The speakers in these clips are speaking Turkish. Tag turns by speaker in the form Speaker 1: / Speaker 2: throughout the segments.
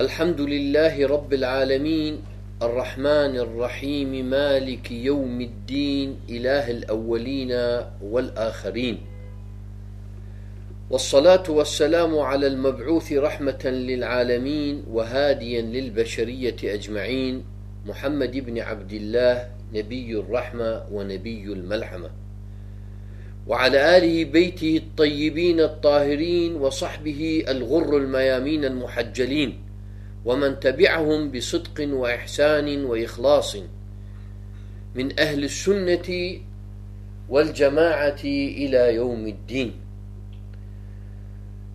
Speaker 1: الحمد لله رب العالمين الرحمن الرحيم مالك يوم الدين إله الأولين والآخرين والصلاة والسلام على المبعوث رحمة للعالمين وهاديا للبشرية أجمعين محمد بن عبد الله نبي الرحمة ونبي الملحمة وعلى آله بيته الطيبين الطاهرين وصحبه الغر الميامين المحجلين ومن تبعهم بصدق وإحسان وإخلاص من أهل السنة والجماعة إلى يوم الدين.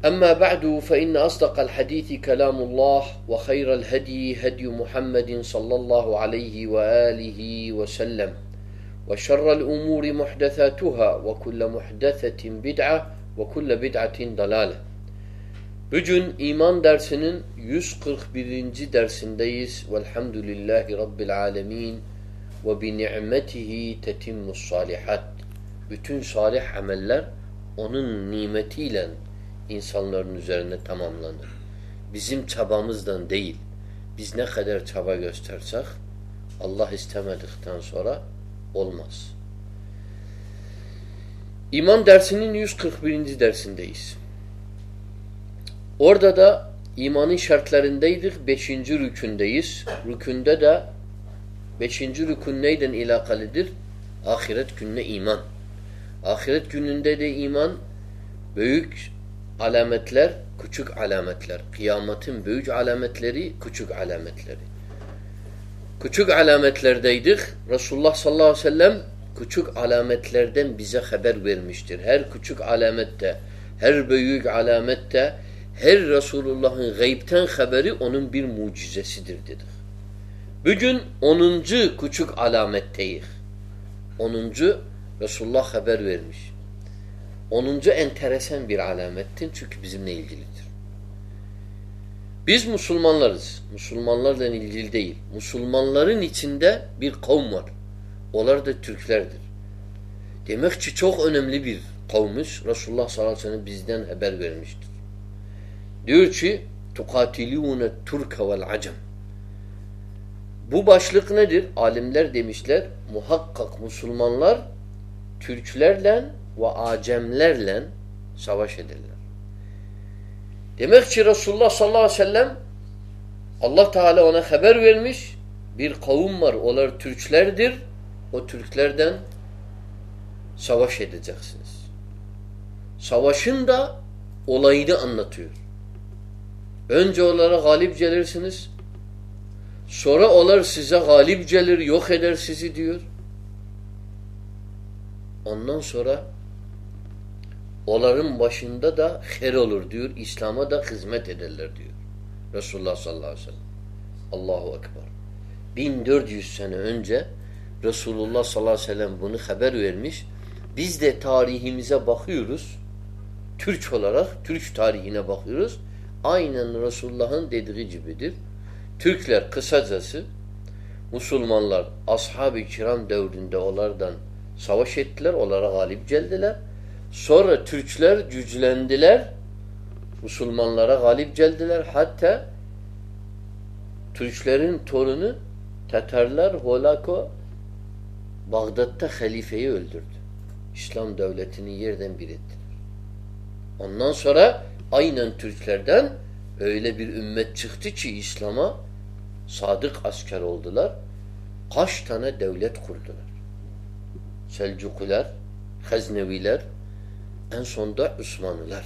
Speaker 1: أما بعد فإن أصدق الحديث كلام الله وخير الهدي هدي محمد صلى الله عليه وآله وسلم وشر الأمور محدثاتها وكل محدثة بدعة وكل بدعة ضلالة. Bugün iman dersinin 141. dersindeyiz. Velhamdülillahi Rabbil alemin ve bi ni'metihi tetimmus salihat. Bütün salih ameller onun nimetiyle insanların üzerine tamamlanır. Bizim çabamızdan değil. Biz ne kadar çaba göstersek Allah istemedikten sonra olmaz. İman dersinin 141. dersindeyiz. Orada da imanın şartlarındaydık. Beşinci rükündeyiz. Rükünde de beşinci rükün neyden ilakalıdır? Ahiret gününe iman. Ahiret gününde de iman büyük alametler, küçük alametler. Kıyametin büyük alametleri, küçük alametleri. Küçük alametlerdeydik. Resulullah sallallahu aleyhi ve sellem küçük alametlerden bize haber vermiştir. Her küçük alamette, her büyük alamette her Resulullah'ın gaybten haberi onun bir mucizesidir dedik. Bugün 10. küçük alametteyiz. 10. Resulullah haber vermiş. 10. enteresan bir alamettin çünkü bizimle ilgilidir. Biz Müslümanlarız. Müslümanlarla ilgili değil. Müslümanların içinde bir kavm var. Onlar da Türklerdir. Demek ki çok önemli bir kavmiş. Resulullah sallallahu aleyhi ve sellem bizden haber vermiştir. Diyor ki tukatilûne turke vel acem. Bu başlık nedir? Alimler demişler muhakkak Müslümanlar Türklerle ve Acemlerle savaş ederler. Demek ki Resulullah sallallahu aleyhi ve sellem Allah Teala ona haber vermiş bir kavim var. Onlar Türklerdir. O Türklerden savaş edeceksiniz. Savaşın da olayını anlatıyor. Önce onlara galip gelirsiniz. Sonra onlar size galip gelir, yok eder sizi diyor. Ondan sonra onların başında da her olur diyor. İslam'a da hizmet ederler diyor. Resulullah sallallahu aleyhi ve sellem. Allahu Ekber. 1400 sene önce Resulullah sallallahu aleyhi ve sellem bunu haber vermiş. Biz de tarihimize bakıyoruz. Türk olarak Türk tarihine bakıyoruz aynen Resulullah'ın dediği gibidir. Türkler kısacası Müslümanlar ashab-ı kiram devrinde onlardan savaş ettiler, onlara galip geldiler. Sonra Türkler güçlendiler, Müslümanlara galip geldiler. Hatta Türklerin torunu Tatarlar Holako Bağdat'ta halifeyi öldürdü. İslam devletini yerden bir ettiler. Ondan sonra aynen Türklerden öyle bir ümmet çıktı ki İslam'a sadık asker oldular. Kaç tane devlet kurdular. Selcukular, Hazneviler, en sonda Osmanlılar.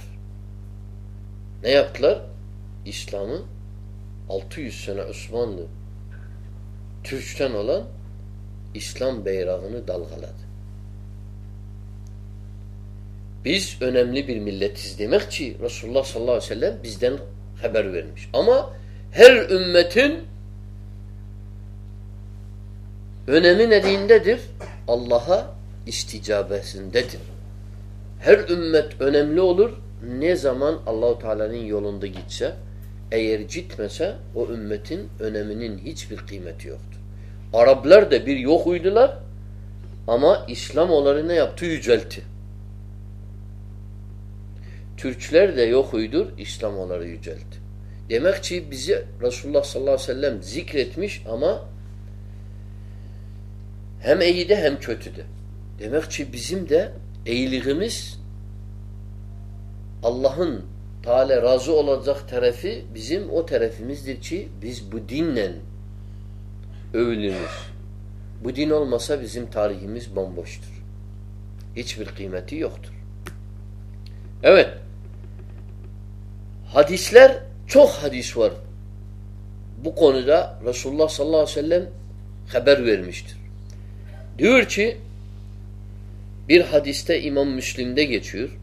Speaker 1: Ne yaptılar? İslam'ı 600 sene Osmanlı Türk'ten olan İslam beyrağını dalgaladı. Biz önemli bir milletiz demek ki Resulullah sallallahu aleyhi ve sellem bizden haber vermiş. Ama her ümmetin önemi nedindedir? Allah'a isticabesindedir. Her ümmet önemli olur. Ne zaman Allahu Teala'nın yolunda gitse, eğer gitmese o ümmetin öneminin hiçbir kıymeti yoktur. Araplar da bir yok uydular ama İslam onları ne yaptı? Yüceltti. Türkler de yok uydur, İslam onları yüceltti. Demek ki bizi Resulullah sallallahu aleyhi ve sellem zikretmiş ama hem iyi de hem kötü de. Demek ki bizim de iyiliğimiz Allah'ın Teala razı olacak tarafı bizim o tarafımızdır ki biz bu dinle övülürüz. Bu din olmasa bizim tarihimiz bomboştur. Hiçbir kıymeti yoktur. Evet. Hadisler çok hadis var. Bu konuda Resulullah sallallahu aleyhi ve sellem haber vermiştir. Diyor ki bir hadiste İmam Müslim'de geçiyor.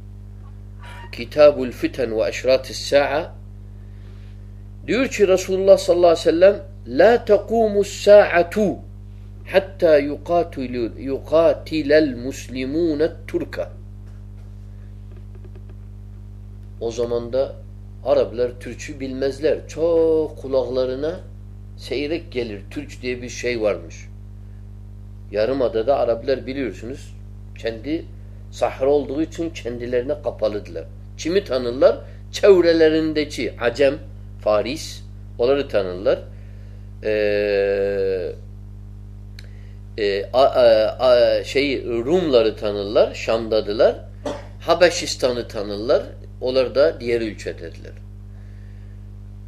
Speaker 1: Kitabul Fiten ve Eşratis Sa'a diyor ki Resulullah sallallahu aleyhi ve sellem La tequmus sa'atu hatta yuqatilu yuqatilel muslimun turka O zaman da Araplar Türkçü bilmezler. Çok kulaklarına seyrek gelir. Türk diye bir şey varmış. Yarımada'da Araplar biliyorsunuz kendi sahra olduğu için kendilerine kapalıdılar. Kimi tanırlar? Çevrelerindeki Acem, Faris, onları tanırlar. Ee, e, a, a, a, şey Rumları tanırlar, Şam'dadılar. Habeşistan'ı tanırlar. Onlar da diğer ülkededirler.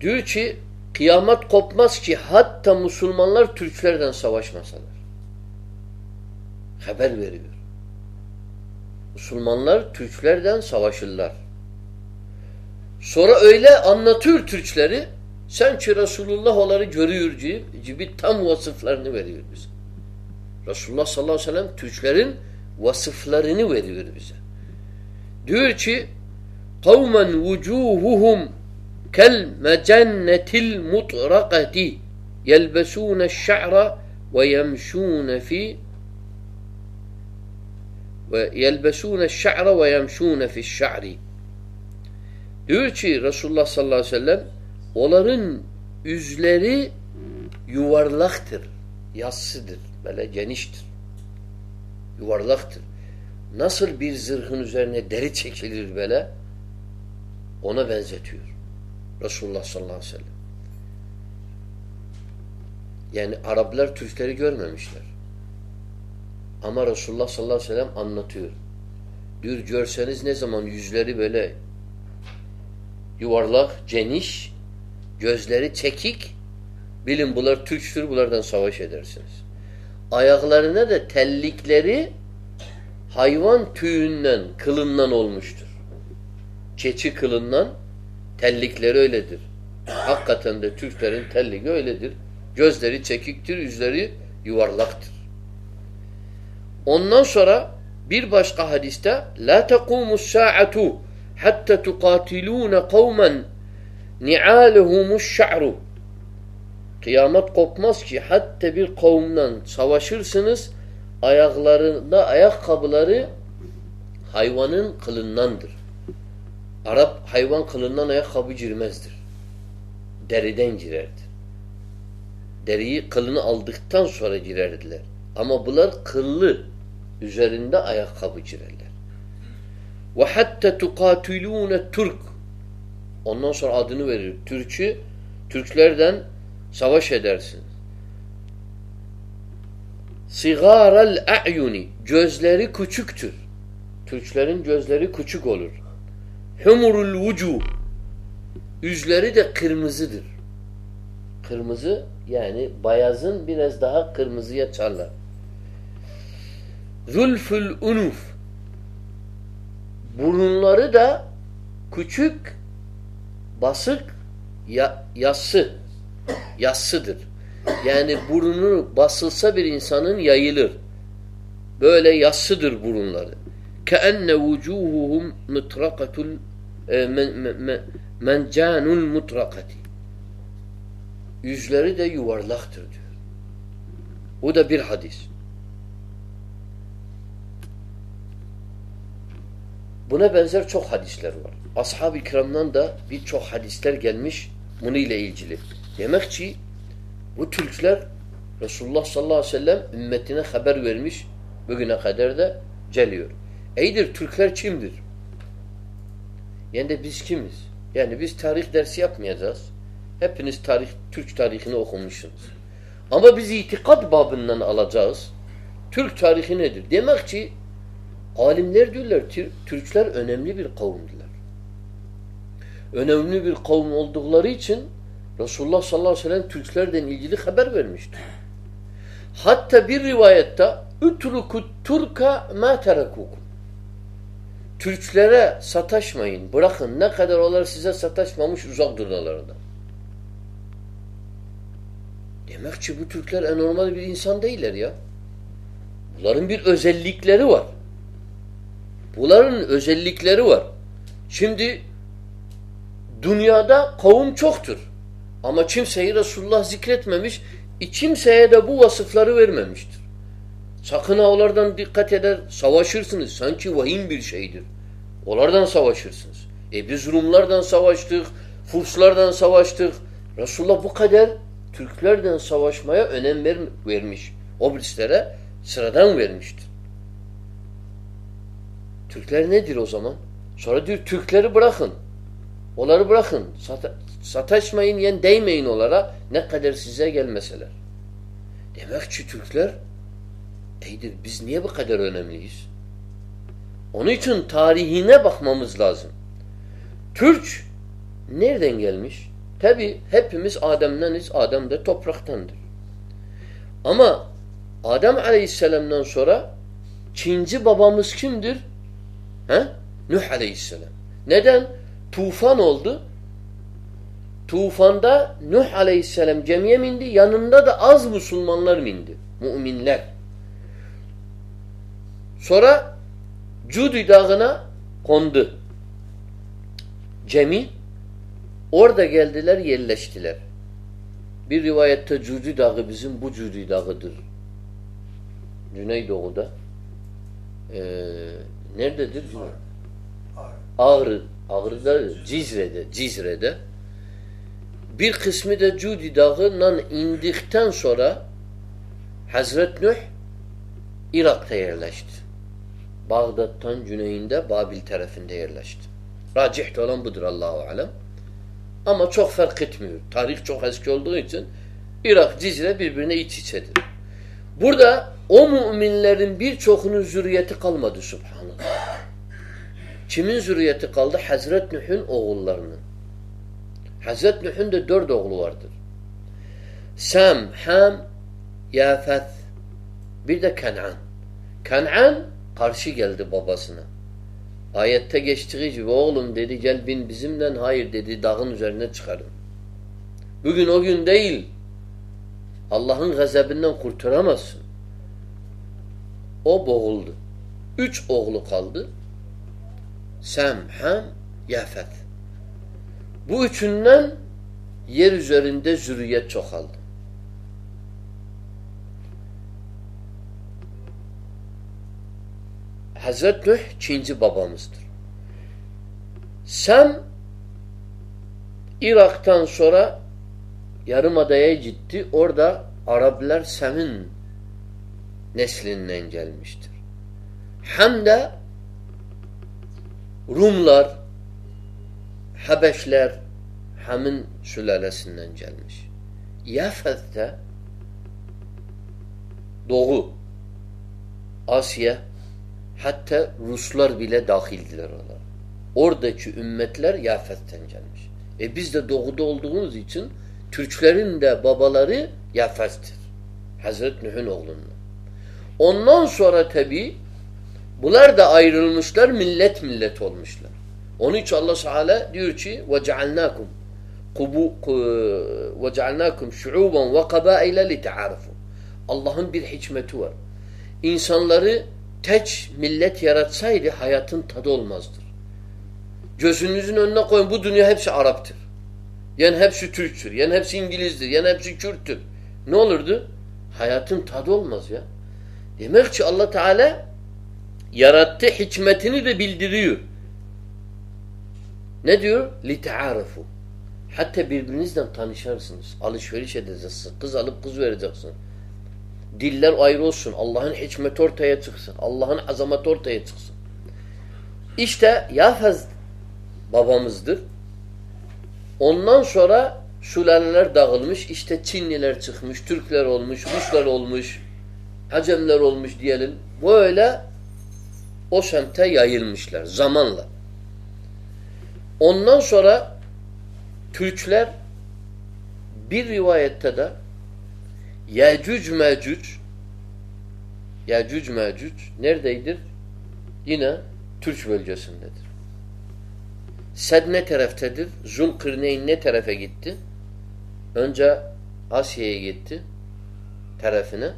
Speaker 1: Diyor ki kıyamet kopmaz ki hatta Müslümanlar Türklerden savaşmasalar. Haber veriyor. Müslümanlar Türklerden savaşırlar. Sonra öyle anlatıyor Türkleri sanki Resulullah onları görüyor gibi tam vasıflarını veriyor bize. Resulullah sallallahu aleyhi ve sellem Türklerin vasıflarını veriyor bize. Diyor ki kavmen vucuhuhum kel mecennetil mutrakati yelbesûne şa'ra ve yemşûne fi ve yelbesûne şa'ra ve yemşûne fi şa'ri diyor ki Resulullah sallallahu aleyhi ve sellem onların yüzleri yuvarlaktır, yassıdır, böyle geniştir. Yuvarlaktır. Nasıl bir zırhın üzerine deri çekilir böyle ona benzetiyor. Resulullah sallallahu aleyhi ve sellem. Yani Araplar Türkleri görmemişler. Ama Resulullah sallallahu aleyhi ve sellem anlatıyor. Diyor görseniz ne zaman yüzleri böyle yuvarlak, geniş, gözleri çekik, bilin bunlar Türktür, bunlardan savaş edersiniz. Ayaklarına da tellikleri hayvan tüyünden, kılından olmuştur. Keçi kılından tellikleri öyledir. Hakikaten de Türklerin telligi öyledir. Gözleri çekiktir, yüzleri yuvarlaktır. Ondan sonra bir başka hadiste la tekumus sa'atu hatta tuqatiluna kavmen ni'aluhumuş şa'ru Kıyamet kopmaz ki hatta bir kavimden savaşırsınız ayaklarında ayakkabıları hayvanın kılındandır. Arap hayvan kılından ayakkabı girmezdir. Deriden girerdir. Deriyi kılını aldıktan sonra girerdiler. Ama bunlar kıllı üzerinde ayakkabı girerler. Ve hatta tukatilune Türk. Ondan sonra adını verir. Türk'ü Türklerden savaş edersiniz. Sigarel a'yuni gözleri küçüktür. Türklerin gözleri küçük olur. Humurul vucuh yüzleri de kırmızıdır. Kırmızı yani bayazın biraz daha kırmızıya çarlar. Zulful unuf burunları da küçük basık ya, yassı yassıdır. Yani burnu basılsa bir insanın yayılır. Böyle yassıdır burunları. Vucuhuhum mutrakatul e, mencanul mutrakati. Yüzleri de yuvarlaktır diyor. Bu da bir hadis. Buna benzer çok hadisler var. Ashab-ı kiramdan da birçok hadisler gelmiş bunu ile ilgili. Demek ki bu Türkler Resulullah sallallahu aleyhi ve sellem ümmetine haber vermiş bugüne kadar da geliyor. Eydir Türkler kimdir? Yani de biz kimiz? Yani biz tarih dersi yapmayacağız. Hepiniz tarih, Türk tarihini okumuşsunuz. Ama biz itikat babından alacağız. Türk tarihi nedir? Demek ki alimler diyorlar Türkler önemli bir kavimdiler. Önemli bir kavim oldukları için Resulullah sallallahu aleyhi ve sellem Türklerden ilgili haber vermiştir. Hatta bir rivayette Ütrukut Turka ma terekukum. Türklere sataşmayın. Bırakın. Ne kadar onlar size sataşmamış uzak durun onlardan. Demek ki bu Türkler enormal bir insan değiller ya. Bunların bir özellikleri var. Bunların özellikleri var. Şimdi dünyada kavim çoktur. Ama kimseyi Resulullah zikretmemiş, kimseye de bu vasıfları vermemiştir. Sakın ha onlardan dikkat eder, savaşırsınız. Sanki vahim bir şeydir. Onlardan savaşırsınız. E biz Rumlardan savaştık, Furslardan savaştık. Resulullah bu kadar Türklerden savaşmaya önem ver, vermiş. O biristlere sıradan vermiştir. Türkler nedir o zaman? Sonra diyor Türkleri bırakın. Onları bırakın. Sat sataşmayın, yani değmeyin onlara ne kadar size gelmeseler. Demek ki Türkler eydir. Biz niye bu kadar önemliyiz? Onun için tarihine bakmamız lazım. Türk nereden gelmiş? Tabi hepimiz Adem'deniz. Adem de topraktandır. Ama Adem Aleyhisselam'dan sonra Çinci babamız kimdir? He? Nuh Aleyhisselam. Neden? Tufan oldu. Tufanda Nuh Aleyhisselam cemiye mindi. Yanında da az Müslümanlar mindi. Müminler. Sonra Cudi dağına kondu. Cemi orada geldiler yerleştiler. Bir rivayette Cudi dağı bizim bu Cudi dağıdır. Güneydoğu'da. Ee, nerededir? Ağrı. Ağrı'da Cizre'de. Cizre'de. Bir kısmı da Cudi dağından indikten sonra Hazret Nuh Irak'ta yerleşti. Bağdat'tan güneyinde Babil tarafında yerleşti. Racih olan budur Allahu alem. Ama çok fark etmiyor. Tarih çok eski olduğu için Irak, Cizre birbirine iç içedir. Burada o müminlerin birçokunun zürriyeti kalmadı subhanallah. Kimin zürriyeti kaldı? Hazret Nuh'un oğullarının. Hazret Nuh'un da dört oğlu vardır. Sam, Ham, Yafet, bir de Kan'an. Kan'an karşı geldi babasına. Ayette geçtiği gibi oğlum dedi gel bin bizimle hayır dedi dağın üzerine çıkarın. Bugün o gün değil. Allah'ın gazebinden kurtaramazsın. O boğuldu. Üç oğlu kaldı. Sem, Ham, Yafet. Bu üçünden yer üzerinde zürriyet çoğaldı. Hazret Nuh Çinci babamızdır. Sem Irak'tan sonra Yarımada'ya gitti. Orada Araplar Sem'in neslinden gelmiştir. Hem de Rumlar, Habeşler Ham'in sülalesinden gelmiş. Yafet'te Doğu, Asya, Hatta Ruslar bile dahildiler ona. Oradaki ümmetler Yafet'ten gelmiş. E biz de doğuda olduğumuz için Türklerin de babaları Yafet'tir. Hazreti Nuh'un oğlundan. Ondan sonra tabi bunlar da ayrılmışlar millet millet olmuşlar. Onun için Allah Teala diyor ki وَجَعَلْنَاكُمْ وَجَعَلْنَاكُمْ شُعُوبًا وَقَبَائِلَ لِتَعَارَفُوا Allah'ın bir hikmeti var. İnsanları teç millet yaratsaydı hayatın tadı olmazdır. Gözünüzün önüne koyun bu dünya hepsi Arap'tır. Yani hepsi Türk'tür. Yani hepsi İngiliz'dir. Yani hepsi Kürt'tür. Ne olurdu? Hayatın tadı olmaz ya. Demek ki Allah Teala yarattı hikmetini de bildiriyor. Ne diyor? لِتَعَارَفُوا Hatta birbirinizden tanışarsınız. Alışveriş edeceksiniz. Kız alıp kız vereceksiniz. Diller ayrı olsun. Allah'ın hikmeti ortaya çıksın. Allah'ın azamet ortaya çıksın. İşte Yafez babamızdır. Ondan sonra Sülaleler dağılmış. İşte Çinliler çıkmış, Türkler olmuş, Ruslar olmuş, Hacemler olmuş diyelim. Böyle o semte yayılmışlar zamanla. Ondan sonra Türkler bir rivayette de Yecüc Mecüc Yecüc Mecüc neredeydir? Yine Türk bölgesindedir. Sed ne taraftadır? Zulkırneyn ne tarafa gitti? Önce Asya'ya gitti tarafına.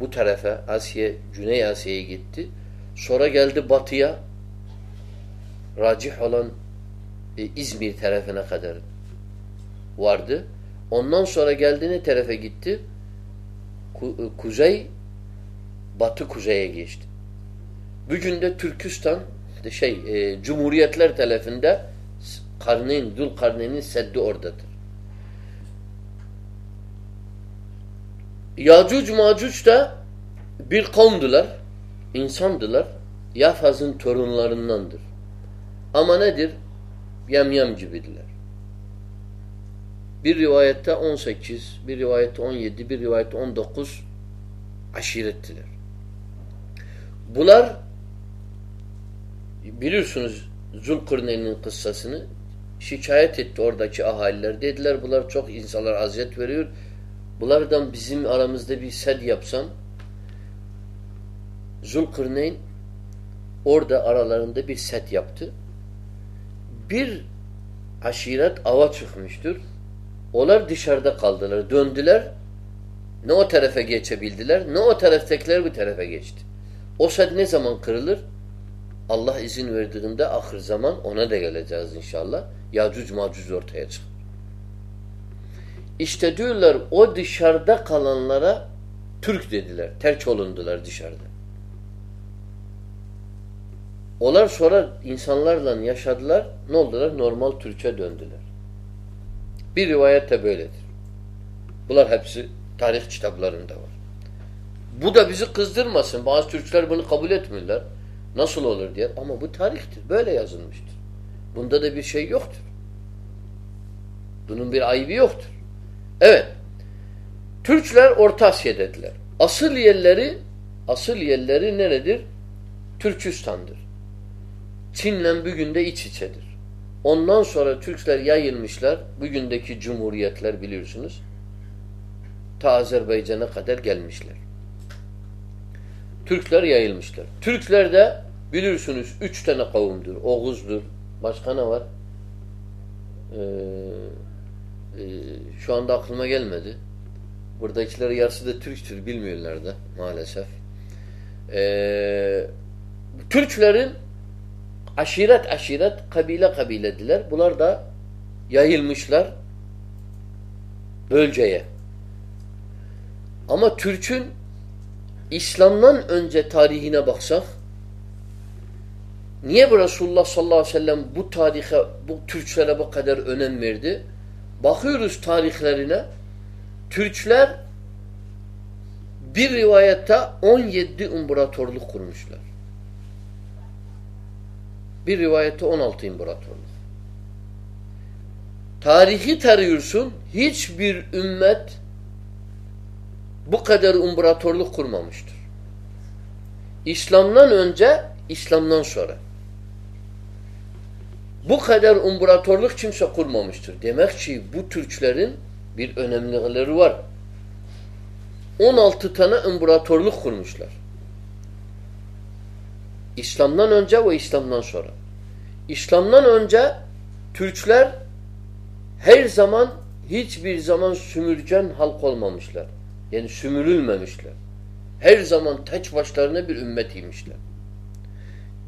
Speaker 1: Bu tarafa Asya, Güney Asya'ya gitti. Sonra geldi batıya. Racih olan e, İzmir tarafına kadar vardı. Ondan sonra geldi ne tarafa gitti? Ku, e, kuzey, batı kuzeye geçti. Bugün de Türkistan şey e, Cumhuriyetler tarafında Karneyn, Dul Karneyn'in seddi oradadır. Yacuc Macuc da bir kavmdılar, insandılar. Yafaz'ın torunlarındandır. Ama nedir? Yemyem gibidiler. Bir rivayette 18, bir rivayette 17, bir rivayette 19 aşirettiler. Bunlar biliyorsunuz Zulkarneyn'in kıssasını şikayet etti oradaki ahaliler. Dediler bunlar çok insanlar aziyet veriyor. Bunlardan bizim aramızda bir sed yapsan Zulkarneyn orada aralarında bir set yaptı. Bir aşiret ava çıkmıştır. Onlar dışarıda kaldılar. Döndüler. Ne o tarafa geçebildiler ne o taraftakiler bu tarafa geçti. O set ne zaman kırılır? Allah izin verdiğinde ahir zaman ona da geleceğiz inşallah. Yacuc macuc ortaya çıkar. İşte diyorlar o dışarıda kalanlara Türk dediler. Terk olundular dışarıda. Onlar sonra insanlarla yaşadılar. Ne oldular? Normal Türkçe döndüler. Bir rivayet de böyledir. Bunlar hepsi tarih kitaplarında var. Bu da bizi kızdırmasın. Bazı Türkler bunu kabul etmiyorlar. Nasıl olur diye. Ama bu tarihtir. Böyle yazılmıştır. Bunda da bir şey yoktur. Bunun bir ayıbı yoktur. Evet. Türkler Orta Asya'dadılar. Asıl yerleri asıl yerleri neredir? Türkistan'dır. Çin'le bugün de iç içedir. Ondan sonra Türkler yayılmışlar. Bugündeki cumhuriyetler biliyorsunuz. Ta Azerbaycan'a kadar gelmişler. Türkler yayılmışlar. Türkler de biliyorsunuz üç tane kavimdir. Oğuz'dur. Başka ne var? Ee, e, şu anda aklıma gelmedi. Buradakiler yarısı da Türktür. Bilmiyorlar da maalesef. Ee, Türklerin aşiret aşiret, kabile kabilediler. Bunlar da yayılmışlar bölgeye. Ama Türk'ün İslam'dan önce tarihine baksak niye bu Resulullah sallallahu aleyhi ve sellem bu tarihe, bu Türklere bu kadar önem verdi? Bakıyoruz tarihlerine Türkler bir rivayette 17 imparatorluk kurmuşlar. Bir rivayette 16 imparatorluk. Tarihi tarıyorsun hiçbir ümmet bu kadar imparatorluk kurmamıştır. İslam'dan önce, İslam'dan sonra. Bu kadar imparatorluk kimse kurmamıştır. Demek ki bu Türklerin bir önemlileri var. 16 tane imparatorluk kurmuşlar. İslam'dan önce ve İslam'dan sonra. İslam'dan önce Türkler her zaman hiçbir zaman sümürgen halk olmamışlar. Yani sümürülmemişler. Her zaman tek başlarına bir ümmetiymişler.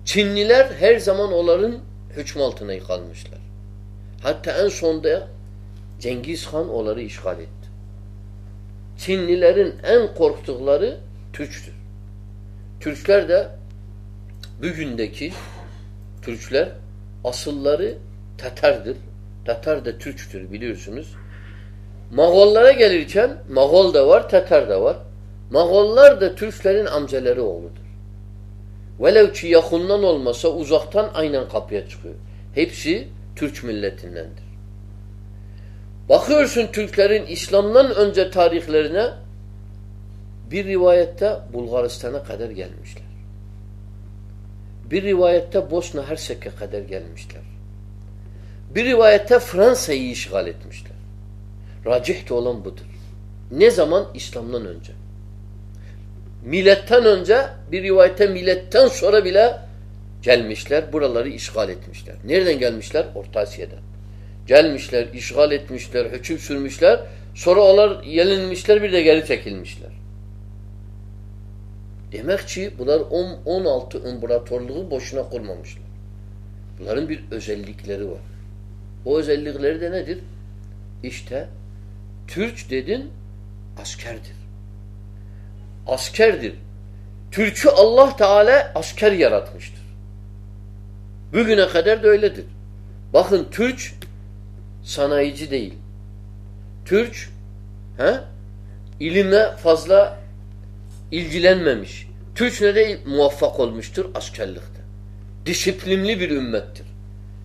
Speaker 1: Çinliler her zaman onların hüküm altına kalmışlar. Hatta en sonda Cengiz Han onları işgal etti. Çinlilerin en korktukları Türktür. Türkler de bugündeki Türkler asılları Tatar'dır. Tatar da Türktür biliyorsunuz. Mağollara gelirken Mağol da var, Tatar da var. Mağollar da Türklerin amcaları oğludur. Velev ki yakından olmasa uzaktan aynen kapıya çıkıyor. Hepsi Türk milletindendir. Bakıyorsun Türklerin İslam'dan önce tarihlerine bir rivayette Bulgaristan'a kadar gelmişler. Bir rivayette Bosna Hersek'e kadar gelmişler. Bir rivayette Fransa'yı işgal etmişler. Racih olan budur. Ne zaman? İslam'dan önce. Miletten önce bir rivayette miletten sonra bile gelmişler. Buraları işgal etmişler. Nereden gelmişler? Orta Asya'dan. Gelmişler, işgal etmişler, hüküm sürmüşler. Sonra onlar yenilmişler bir de geri çekilmişler. Demek ki bunlar 16 imparatorluğu boşuna kurmamışlar. Bunların bir özellikleri var. O özellikleri de nedir? İşte Türk dedin askerdir. Askerdir. Türk'ü Allah Teala asker yaratmıştır. Bugüne kadar da öyledir. Bakın Türk sanayici değil. Türk he, ilime fazla ilgilenmemiş. Türk ne de muvaffak olmuştur? Askerlikte. Disiplinli bir ümmettir.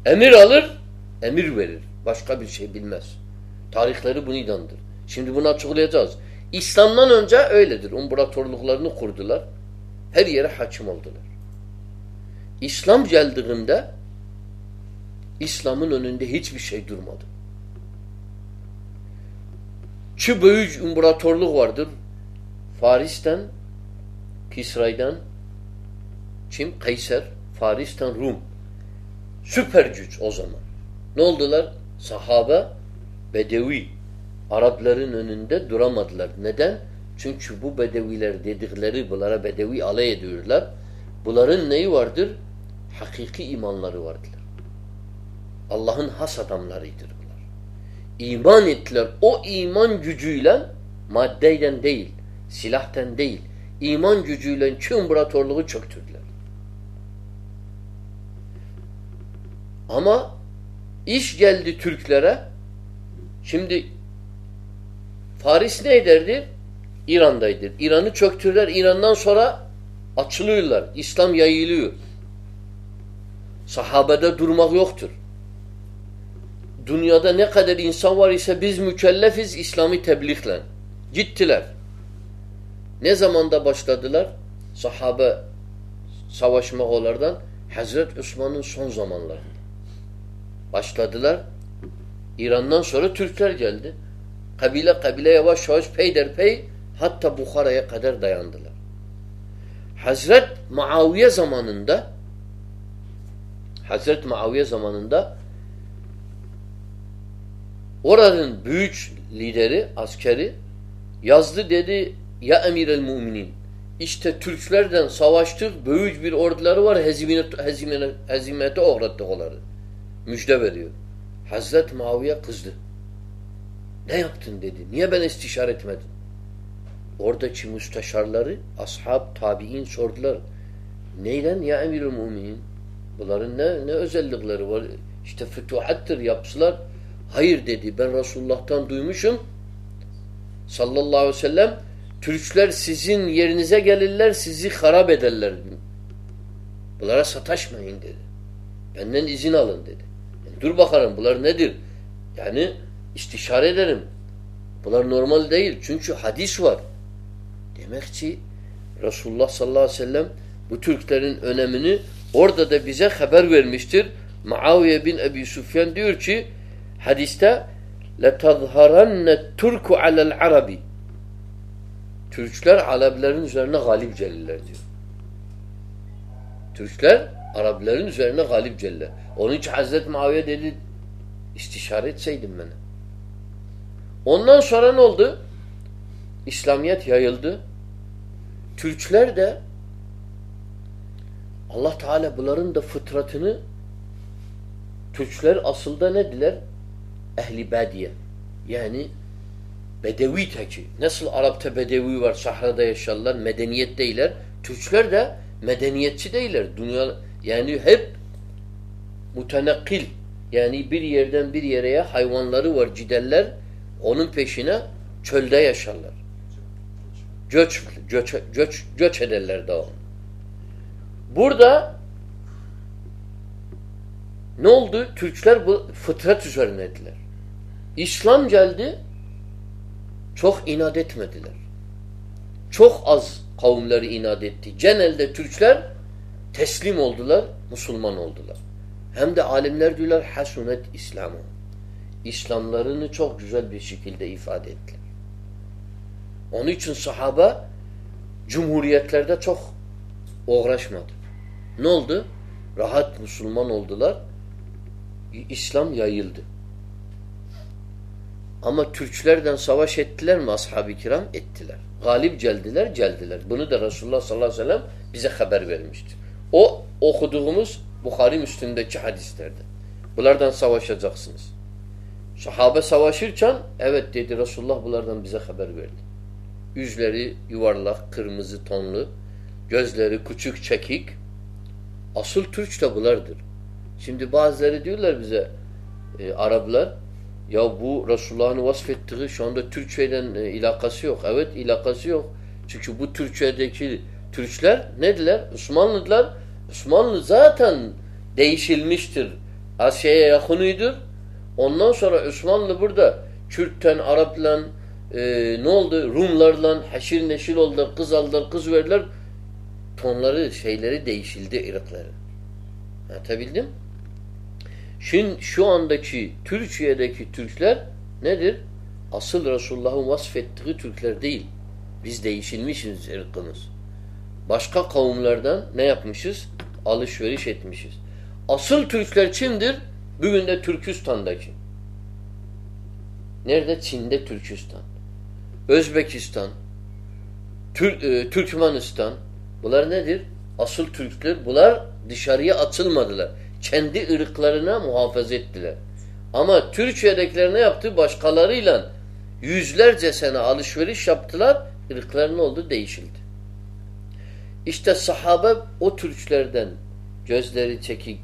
Speaker 1: Emir alır, emir verir. Başka bir şey bilmez. Tarihleri bunu idandır. Şimdi bunu açıklayacağız. İslam'dan önce öyledir. İmparatorluklarını kurdular. Her yere hakim oldular. İslam geldiğinde İslam'ın önünde hiçbir şey durmadı. Çi büyük imparatorluk vardır. Faris'ten, Kisra'dan, kim? Kayser, Faris'ten Rum. Süper güç o zaman. Ne oldular? Sahabe, Bedevi, Arapların önünde duramadılar. Neden? Çünkü bu Bedeviler dedikleri bunlara Bedevi alay ediyorlar. Bunların neyi vardır? Hakiki imanları vardır. Allah'ın has adamlarıdır bunlar. İman ettiler. O iman gücüyle maddeyle değil, silahten değil, iman gücüyle şu imparatorluğu çöktürdüler. Ama iş geldi Türklere. Şimdi Paris ne ederdi? İran'daydı. İran'ı çöktürdüler. İran'dan sonra açılıyorlar. İslam yayılıyor. Sahabede durmak yoktur. Dünyada ne kadar insan var ise biz mükellefiz İslami tebliğle. Gittiler. Ne zamanda başladılar? Sahabe savaşmak olardan Hazret Osman'ın son zamanlarında. Başladılar. İran'dan sonra Türkler geldi. Kabile kabile yavaş yavaş peyderpey hatta Bukhara'ya kadar dayandılar. Hazret Muaviye zamanında Hazret Muaviye zamanında oranın büyük lideri, askeri yazdı dedi ya emir el müminin işte Türklerden savaştık, büyük bir orduları var, hezimete, hezimete, hezimete uğrattık onları. Müjde veriyor. Hazret Muaviye kızdı. Ne yaptın dedi. Niye ben istişare etmedim? Oradaki müsteşarları ashab, tabi'in sordular. Neyden ya emirül müminin? Bunların ne, ne özellikleri var? İşte fütuhattır yapsılar. Hayır dedi. Ben Resulullah'tan duymuşum. Sallallahu aleyhi ve sellem Türkler sizin yerinize gelirler, sizi harap ederler. Bunlara sataşmayın dedi. Benden izin alın dedi. Yani dur bakalım bunlar nedir? Yani istişare ederim. Bunlar normal değil. Çünkü hadis var. Demek ki Resulullah sallallahu aleyhi ve sellem bu Türklerin önemini orada da bize haber vermiştir. Muaviye bin Ebi Sufyan diyor ki hadiste لَتَظْهَرَنَّ التُّرْكُ عَلَى الْعَرَبِ Türkler Arapların üzerine galip gelirler diyor. Türkler Arapların üzerine galip gelirler. Onun için Hazreti Muaviye dedi istişare etseydim beni. Ondan sonra ne oldu? İslamiyet yayıldı. Türkler de Allah Teala bunların da fıtratını Türkler aslında ne diler? Ehli badiye. Yani bedevi teki. Nasıl Arap'ta bedevi var, sahrada yaşarlar, medeniyet değiller. Türkler de medeniyetçi değiller. Dünya yani hep mutenakkil. Yani bir yerden bir yere hayvanları var, cideller. Onun peşine çölde yaşarlar. Göç, göç, göç, göç ederler daha. Burada ne oldu? Türkler bu fıtrat üzerineydiler. İslam geldi çok inat etmediler. Çok az kavimleri inat etti. Genelde Türkler teslim oldular, Müslüman oldular. Hem de alimler diyorlar hasunet İslam'ı. İslamlarını çok güzel bir şekilde ifade ettiler. Onun için sahaba cumhuriyetlerde çok uğraşmadı. Ne oldu? Rahat Müslüman oldular. İslam yayıldı. Ama Türklerden savaş ettiler mi ashab-ı kiram? Ettiler. Galip geldiler, geldiler. Bunu da Resulullah sallallahu aleyhi ve sellem bize haber vermiştir. O okuduğumuz Bukhari Müslim'deki hadislerde. Bunlardan savaşacaksınız. Sahabe savaşırken evet dedi Resulullah bunlardan bize haber verdi. Yüzleri yuvarlak, kırmızı tonlu, gözleri küçük, çekik. Asıl Türk de bulardır. Şimdi bazıları diyorlar bize e, Araplar ya bu Resulullah'ın vasfettiği şu anda Türkçe'den e, ilakası yok. Evet ilakası yok. Çünkü bu Türkçe'deki Türkler nediler? Osmanlıdılar. Osmanlı zaten değişilmiştir. Asya'ya yakınıydır. Ondan sonra Osmanlı burada Kürt'ten, Arap'la e, ne oldu? Rumlarla haşir neşil oldular, kız aldılar, kız verdiler. Tonları, şeyleri değişildi ırkları. Anlatabildim? Şimdi şu andaki Türkiye'deki Türkler nedir? Asıl Resulullah'ın vasfettiği Türkler değil. Biz değişilmişiz ırkımız. Başka kavimlerden ne yapmışız? Alışveriş etmişiz. Asıl Türkler kimdir? Bugün de Türkistan'daki. Nerede? Çin'de Türkistan. Özbekistan. Tür e, Türkmenistan. Bunlar nedir? Asıl Türkler. Bunlar dışarıya atılmadılar. Kendi ırklarına muhafaza ettiler. Ama Türkiye'dekiler ne yaptı? Başkalarıyla yüzlerce sene alışveriş yaptılar. Irklar oldu? Değişildi. İşte sahabe o Türklerden gözleri çekik.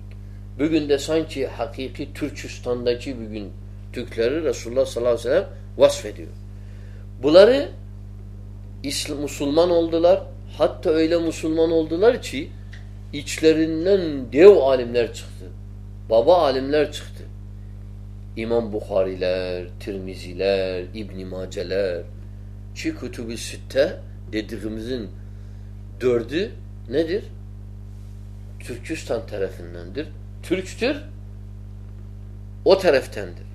Speaker 1: Bugün de sanki hakiki Türkistan'daki bugün Türkleri Resulullah sallallahu aleyhi ve sellem vasfediyor. Bunları İslam, Müslüman oldular. Hatta öyle Müslüman oldular ki içlerinden dev alimler çıktı. Baba alimler çıktı. İmam Bukhariler, Tirmiziler, İbn Maceler, ki kütüb-i sitte dediğimizin dördü nedir? Türkistan tarafındandır. Türktür. O taraftandır.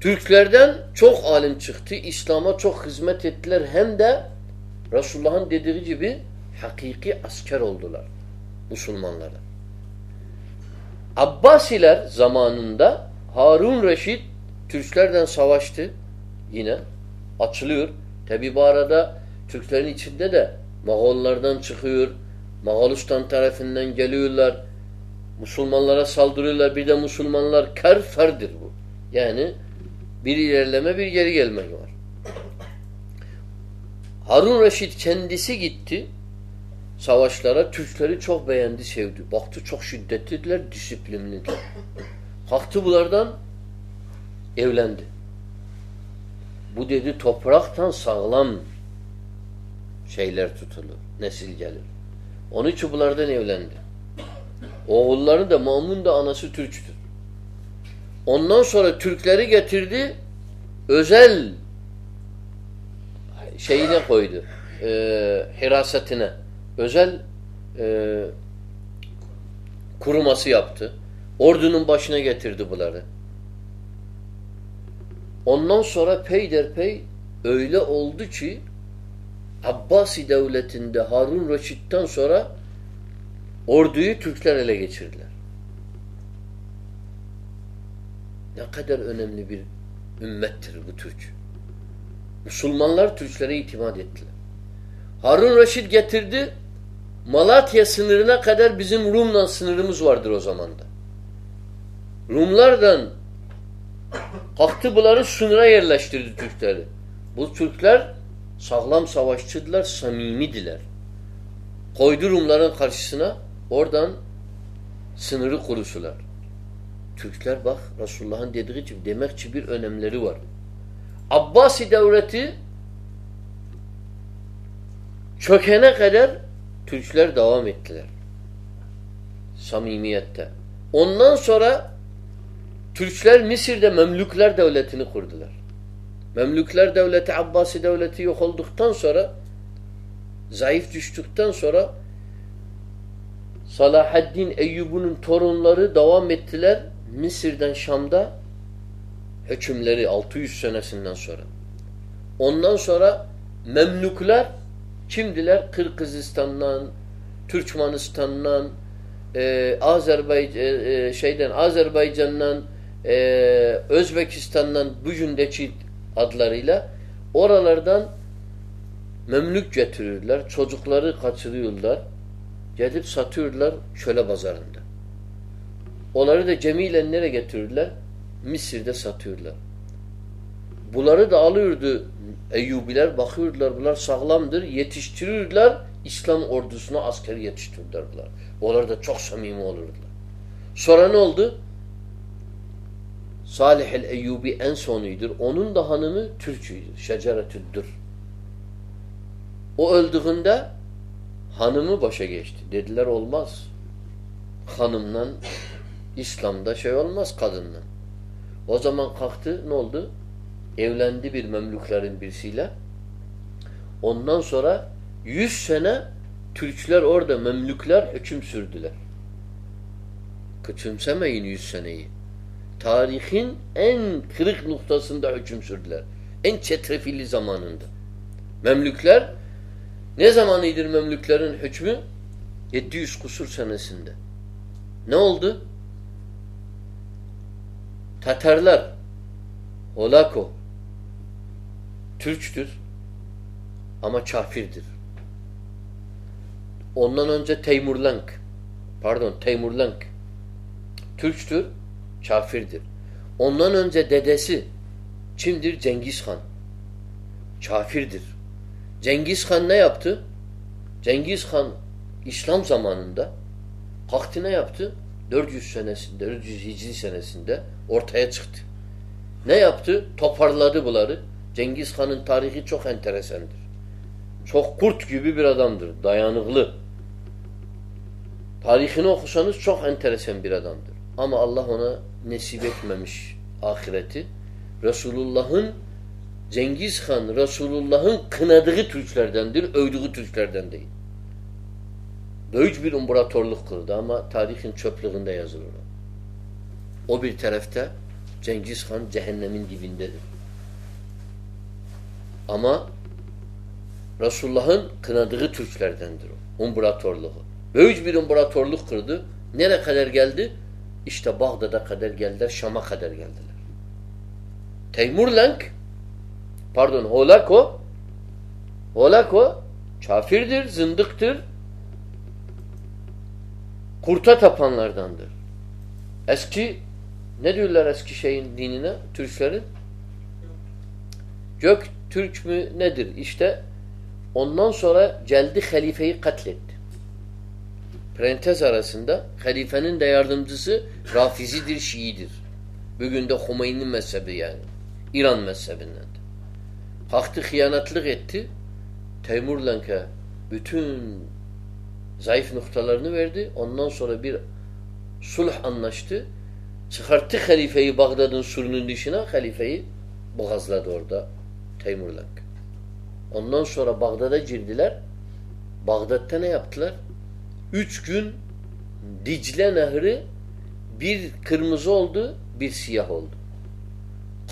Speaker 1: Türklerden çok alim çıktı. İslam'a çok hizmet ettiler. Hem de Resulullah'ın dediği gibi hakiki asker oldular. Müslümanlara. Abbasiler zamanında Harun Reşit Türklerden savaştı. Yine açılıyor. Tabi bu arada Türklerin içinde de Moğollardan çıkıyor. Moğolistan tarafından geliyorlar. Müslümanlara saldırıyorlar. Bir de Müslümanlar kar ferdir bu. Yani bir ilerleme bir geri gelmek var. Harun Reşit kendisi gitti savaşlara. Türkleri çok beğendi, sevdi. Baktı çok şiddetlidirler, disiplinlidir. Kalktı bunlardan evlendi. Bu dedi topraktan sağlam şeyler tutulur. Nesil gelir. Onun için bunlardan evlendi. Oğulları da Mamun da anası Türk'tür. Ondan sonra Türkleri getirdi. Özel şeyine koydu. E, hirasetine. Özel e, kuruması yaptı. Ordunun başına getirdi bunları. Ondan sonra peyderpey öyle oldu ki Abbasi devletinde Harun Reşit'ten sonra orduyu Türkler ele geçirdiler. Ne kadar önemli bir ümmettir bu Türk. Müslümanlar Türklere itimat ettiler. Harun Reşit getirdi. Malatya sınırına kadar bizim Rum'la sınırımız vardır o zamanda. Rumlardan kalktı bunları sınıra yerleştirdi Türkleri. Bu Türkler sağlam savaşçıdılar, samimidiler. Koydu Rumların karşısına oradan sınırı kurusular. Türkler bak Resulullah'ın dediği gibi demek ki bir önemleri var. Abbasi devleti çökene kadar Türkler devam ettiler. Samimiyette. Ondan sonra Türkler Mısır'da Memlükler devletini kurdular. Memlükler devleti Abbasi devleti yok olduktan sonra zayıf düştükten sonra Salahaddin Eyyubu'nun torunları devam ettiler Mısır'dan Şam'da hükümleri 600 senesinden sonra. Ondan sonra Memlükler kimdiler? Kırgızistan'dan, Türkmenistan'dan, e, Azerbaycan e, e, şeyden Azerbaycan'dan, e, Özbekistan'dan bugündeki adlarıyla oralardan memlük getirirler. Çocukları kaçırıyorlar. Gelip satıyorlar şöyle pazarında. Onları da cemiyle nereye getirirler? Mısır'da satıyorlar. Bunları da alıyordu Eyyubiler, bakıyordular bunlar sağlamdır, yetiştirirler. İslam ordusuna asker yetiştirdiler bunlar. Onlar da çok samimi olurdular. Sonra ne oldu? Salih el-Eyyubi en sonuydur. Onun da hanımı Türkçüydür. Şeceretüddür. O öldüğünde hanımı başa geçti. Dediler olmaz. Hanımla İslam'da şey olmaz kadınla. O zaman kalktı ne oldu? Evlendi bir memlüklerin birisiyle. Ondan sonra yüz sene Türkler orada memlükler hüküm sürdüler. Küçümsemeyin yüz seneyi. Tarihin en kırık noktasında hüküm sürdüler. En çetrefilli zamanında. Memlükler ne zamanıdır Memlüklerin hükmü? 700 kusur senesinde. Ne oldu? Tatarlar Holako Türktür ama kafirdir. Ondan önce Teymurlenk pardon Teymurlenk Türktür, kafirdir. Ondan önce dedesi kimdir? Cengiz Han. Kafirdir. Cengiz Han ne yaptı? Cengiz Han İslam zamanında kalktı ne yaptı? 400 senesinde, 400 hicri senesinde ortaya çıktı. Ne yaptı? Toparladı bunları. Cengiz Han'ın tarihi çok enteresandır. Çok kurt gibi bir adamdır. Dayanıklı. Tarihini okusanız çok enteresan bir adamdır. Ama Allah ona nesip etmemiş ahireti. Resulullah'ın Cengiz Han Resulullah'ın kınadığı Türklerdendir, övdüğü Türklerden değil. Büyük bir imparatorluk kurdu ama tarihin çöplüğünde yazılır. O bir tarafta Cengiz Han cehennemin dibindedir. Ama Resulullah'ın kınadığı Türklerdendir o. İmparatorluğu. Büyük bir imparatorluk kurdu. Nereye kadar geldi? İşte Bağdat'a kadar geldiler, Şam'a kadar geldiler. Teymurlenk pardon Holako Holako kafirdir, zındıktır. Kurta tapanlardandır. Eski ne diyorlar eski şeyin dinine? Türklerin? Gök Türk mü nedir? İşte ondan sonra geldi halifeyi katletti. Prentez arasında halifenin de yardımcısı Rafizidir, Şiidir. Bugün de Hümeyni mezhebi yani. İran mezhebinden de. Kalktı hıyanatlık etti. Teymurlenke bütün zayıf noktalarını verdi. Ondan sonra bir sulh anlaştı. Çıkarttı halifeyi Bağdat'ın surunun dışına. Halifeyi boğazladı orada Teymurlenk. Ondan sonra Bağdat'a girdiler. Bağdat'ta ne yaptılar? Üç gün Dicle Nehri bir kırmızı oldu, bir siyah oldu.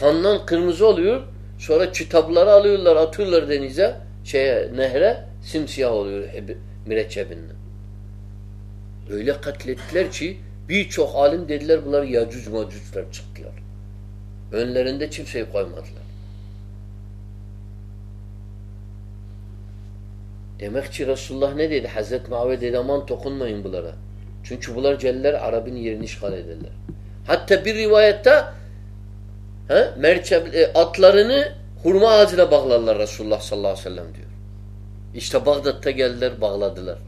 Speaker 1: Kandan kırmızı oluyor, sonra kitapları alıyorlar, atıyorlar denize, şeye, nehre, simsiyah oluyor mürekkebinden. Öyle katlettiler ki birçok alim dediler bunlar yacuc macuclar çıktılar. Önlerinde kimseyi koymadılar. Demek ki Resulullah ne dedi? Hazreti Muavve dedi aman dokunmayın bunlara. Çünkü bunlar celler Arap'ın yerini işgal ederler. Hatta bir rivayette he, merkep, e, atlarını hurma ağacına bağlarlar Resulullah sallallahu aleyhi ve sellem diyor. İşte Bağdat'ta geldiler bağladılar.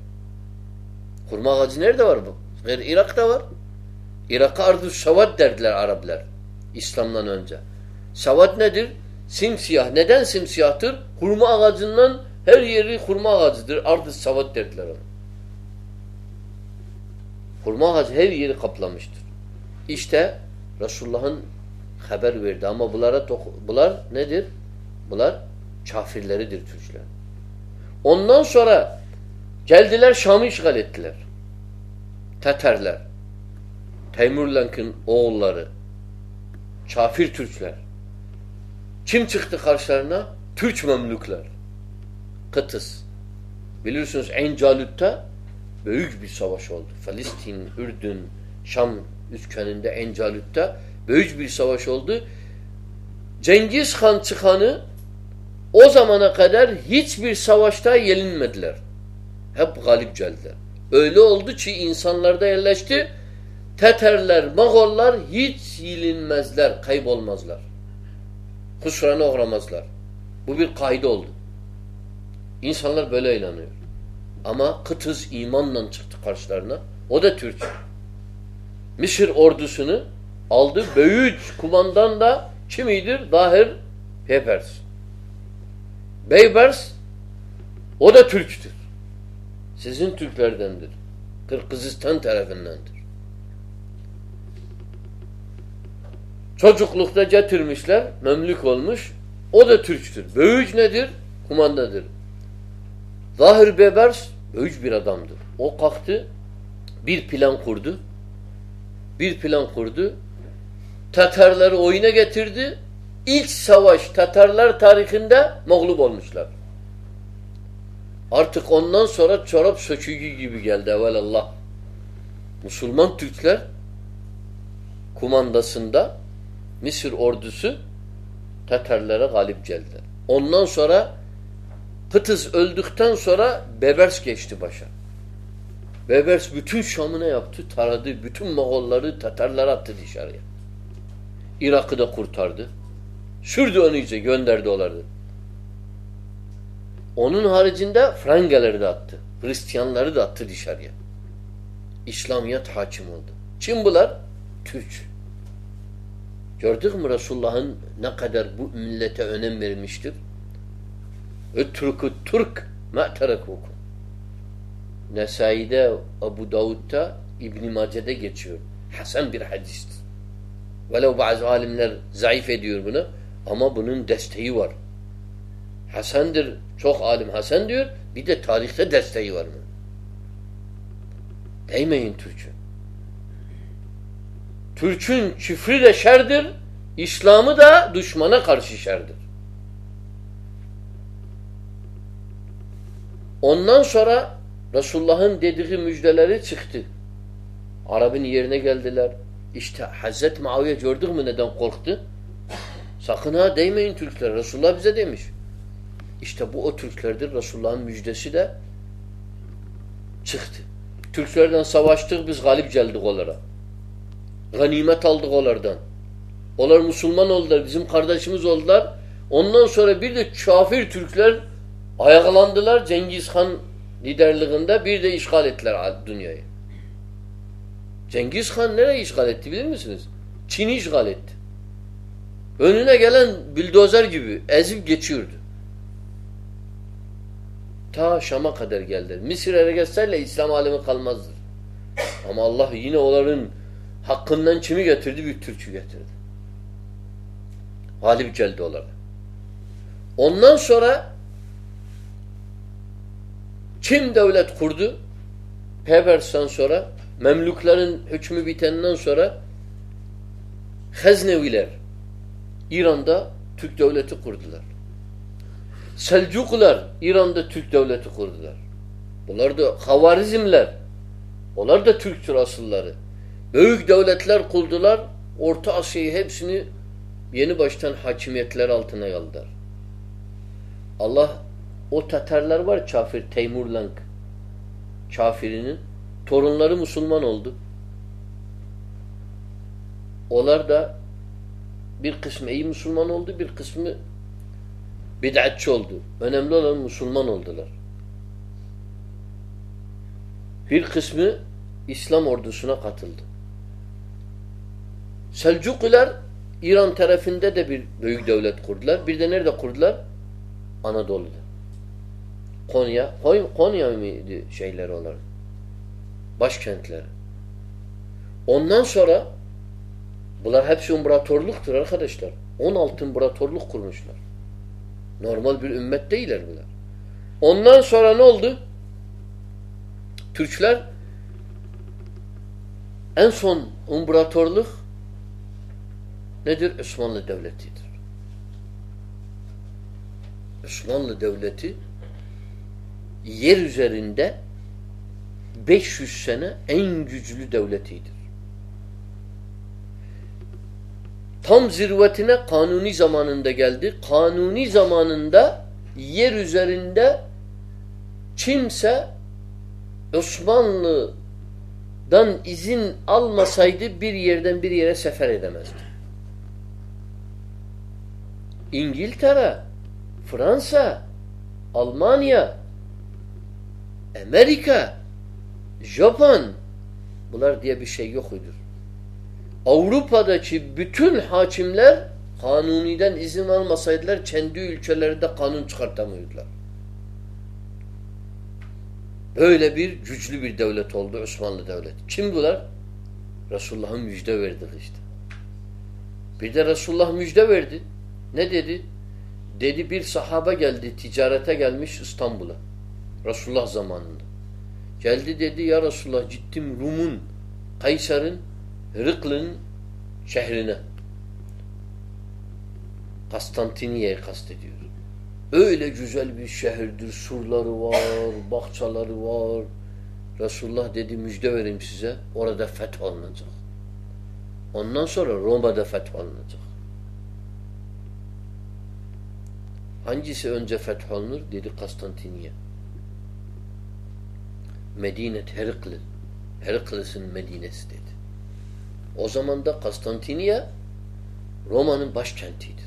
Speaker 1: Hurma ağacı nerede var bu? Irak'ta var. Irak'a ardı savat derdiler Araplar. İslam'dan önce. Savat nedir? Simsiyah. Neden simsiyahtır? Hurma ağacından her yeri hurma ağacıdır. Ardı savat derdiler ona. Hurma ağacı her yeri kaplamıştır. İşte Resulullah'ın haber verdi ama bunlara bunlar nedir? Bunlar kafirleridir Türkler. Ondan sonra geldiler Şam'ı işgal ettiler. Tatarlar. Teymurlank'ın oğulları. Kafir Türkler. Kim çıktı karşılarına? Türk memlükler. Kıtıs. Bilirsiniz En Calut'ta büyük bir savaş oldu. Filistin, Ürdün, Şam üçgeninde En Calut'ta büyük bir savaş oldu. Cengiz Han çıkanı o zamana kadar hiçbir savaşta yelinmediler. Hep galip geldiler. Öyle oldu ki insanlarda yerleşti. Teterler, Mogollar hiç yilinmezler, kaybolmazlar. Husrana uğramazlar. Bu bir kaydı oldu. İnsanlar böyle inanıyor. Ama Kıtız imanla çıktı karşılarına. O da Türk. Mısır ordusunu aldı. Böyüc kumandan da kimidir? Dahir Pepers. Beybers o da Türktür. Sizin Türklerdendir. Kırgızistan tarafındandır. Çocuklukta getirmişler, memlük olmuş. O da Türktür. Böyüc nedir? Kumandadır. Zahir Bebers böyüc bir adamdır. O kalktı, bir plan kurdu. Bir plan kurdu. Tatarları oyuna getirdi. İlk savaş Tatarlar tarihinde mağlup olmuşlar. Artık ondan sonra çorap söküğü gibi geldi evvelallah. Müslüman Türkler kumandasında Mısır ordusu Tatarlara galip geldiler. Ondan sonra Pıtız öldükten sonra Bebers geçti başa. Bebers bütün Şam'ı yaptı? Taradı. Bütün Moğolları Tatarlara attı dışarıya. Irak'ı da kurtardı. Sürdü onu iyice gönderdi onları. Onun haricinde Frangeleri de attı. Hristiyanları da attı dışarıya. İslamiyet hakim oldu. Kim bunlar? Türk. Gördük mü Resulullah'ın ne kadar bu millete önem vermiştir? Ütrükü Türk me'terekukum. Nesai'de, Abu Davud'da, İbn-i Mace'de geçiyor. Hasan bir hadistir. Velev bazı alimler zayıf ediyor bunu ama bunun desteği var. Hasan'dır. Çok alim Hasan diyor. Bir de tarihte desteği var mı? Değmeyin Türk'ün. Türk'ün küfrü de şerdir. İslam'ı da düşmana karşı şerdir. Ondan sonra Resulullah'ın dediği müjdeleri çıktı. Arap'ın yerine geldiler. İşte Hazreti Muaviye gördük mü neden korktu? Sakın ha değmeyin Türkler. Resulullah bize demiş. İşte bu o Türklerdir. Resulullah'ın müjdesi de çıktı. Türklerden savaştık biz galip geldik onlara. Ganimet aldık onlardan. Onlar Müslüman oldular. Bizim kardeşimiz oldular. Ondan sonra bir de kafir Türkler ayaklandılar Cengiz Han liderliğinde bir de işgal ettiler dünyayı. Cengiz Han nereye işgal etti bilir misiniz? Çin'i işgal etti. Önüne gelen bildozer gibi ezip geçiyordu. Ta Şam'a kadar geldiler. Mısır'a geçserle İslam alemi kalmazdır. Ama Allah yine onların hakkından kimi getirdi? Bir Türk'ü getirdi. Galip geldi onlara. Ondan sonra kim devlet kurdu? Peygamber'den sonra Memlüklerin hükmü bitenden sonra Hazneviler İran'da Türk devleti kurdular. Selcuklar İran'da Türk devleti kurdular. Bunlar da Havarizmler. Onlar da Türktür asılları. Büyük devletler kurdular. Orta Asya'yı hepsini yeni baştan hakimiyetler altına aldılar. Allah o Tatarlar var kafir Teymurlank kafirinin torunları Müslüman oldu. Onlar da bir kısmı iyi Müslüman oldu, bir kısmı bid'atçı oldu. Önemli olan Müslüman oldular. Bir kısmı İslam ordusuna katıldı. Selçuklular İran tarafında da bir büyük devlet kurdular. Bir de nerede kurdular? Anadolu'da. Konya, Konya mıydı şeyler olarak? Başkentleri. Ondan sonra Bunlar hepsi imparatorluktur arkadaşlar. 16 imparatorluk kurmuşlar. Normal bir ümmet değiller bunlar. Ondan sonra ne oldu? Türkler en son imparatorluk nedir? Osmanlı Devleti'dir. Osmanlı Devleti yer üzerinde 500 sene en güçlü devletidir. Tam zirvetine kanuni zamanında geldi. Kanuni zamanında yer üzerinde kimse Osmanlı'dan izin almasaydı bir yerden bir yere sefer edemezdi. İngiltere, Fransa, Almanya, Amerika, Japon bunlar diye bir şey yokuydur. Avrupa'daki bütün hakimler kanuniden izin almasaydılar kendi ülkelerinde kanun çıkartamıyordular. Böyle bir güçlü bir devlet oldu Osmanlı Devleti. Kim bunlar? Resulullah'ın müjde verdi işte. Bir de Resulullah müjde verdi. Ne dedi? Dedi bir sahaba geldi, ticarete gelmiş İstanbul'a. Resulullah zamanında. Geldi dedi ya Resulullah gittim Rum'un, Kaysar'ın, Hırıklı'nın şehrine. Konstantiniye'yi kastediyor. Öyle güzel bir şehirdir. Surları var, bahçeleri var. Resulullah dedi müjde vereyim size. Orada feth alınacak. Ondan sonra Roma'da feth alınacak. Hangisi önce fetholunur? Dedi Konstantiniye. Medinet Herikli. Heriklis'in Medinesi dedi. O zaman da Konstantiniye Roma'nın başkentidir.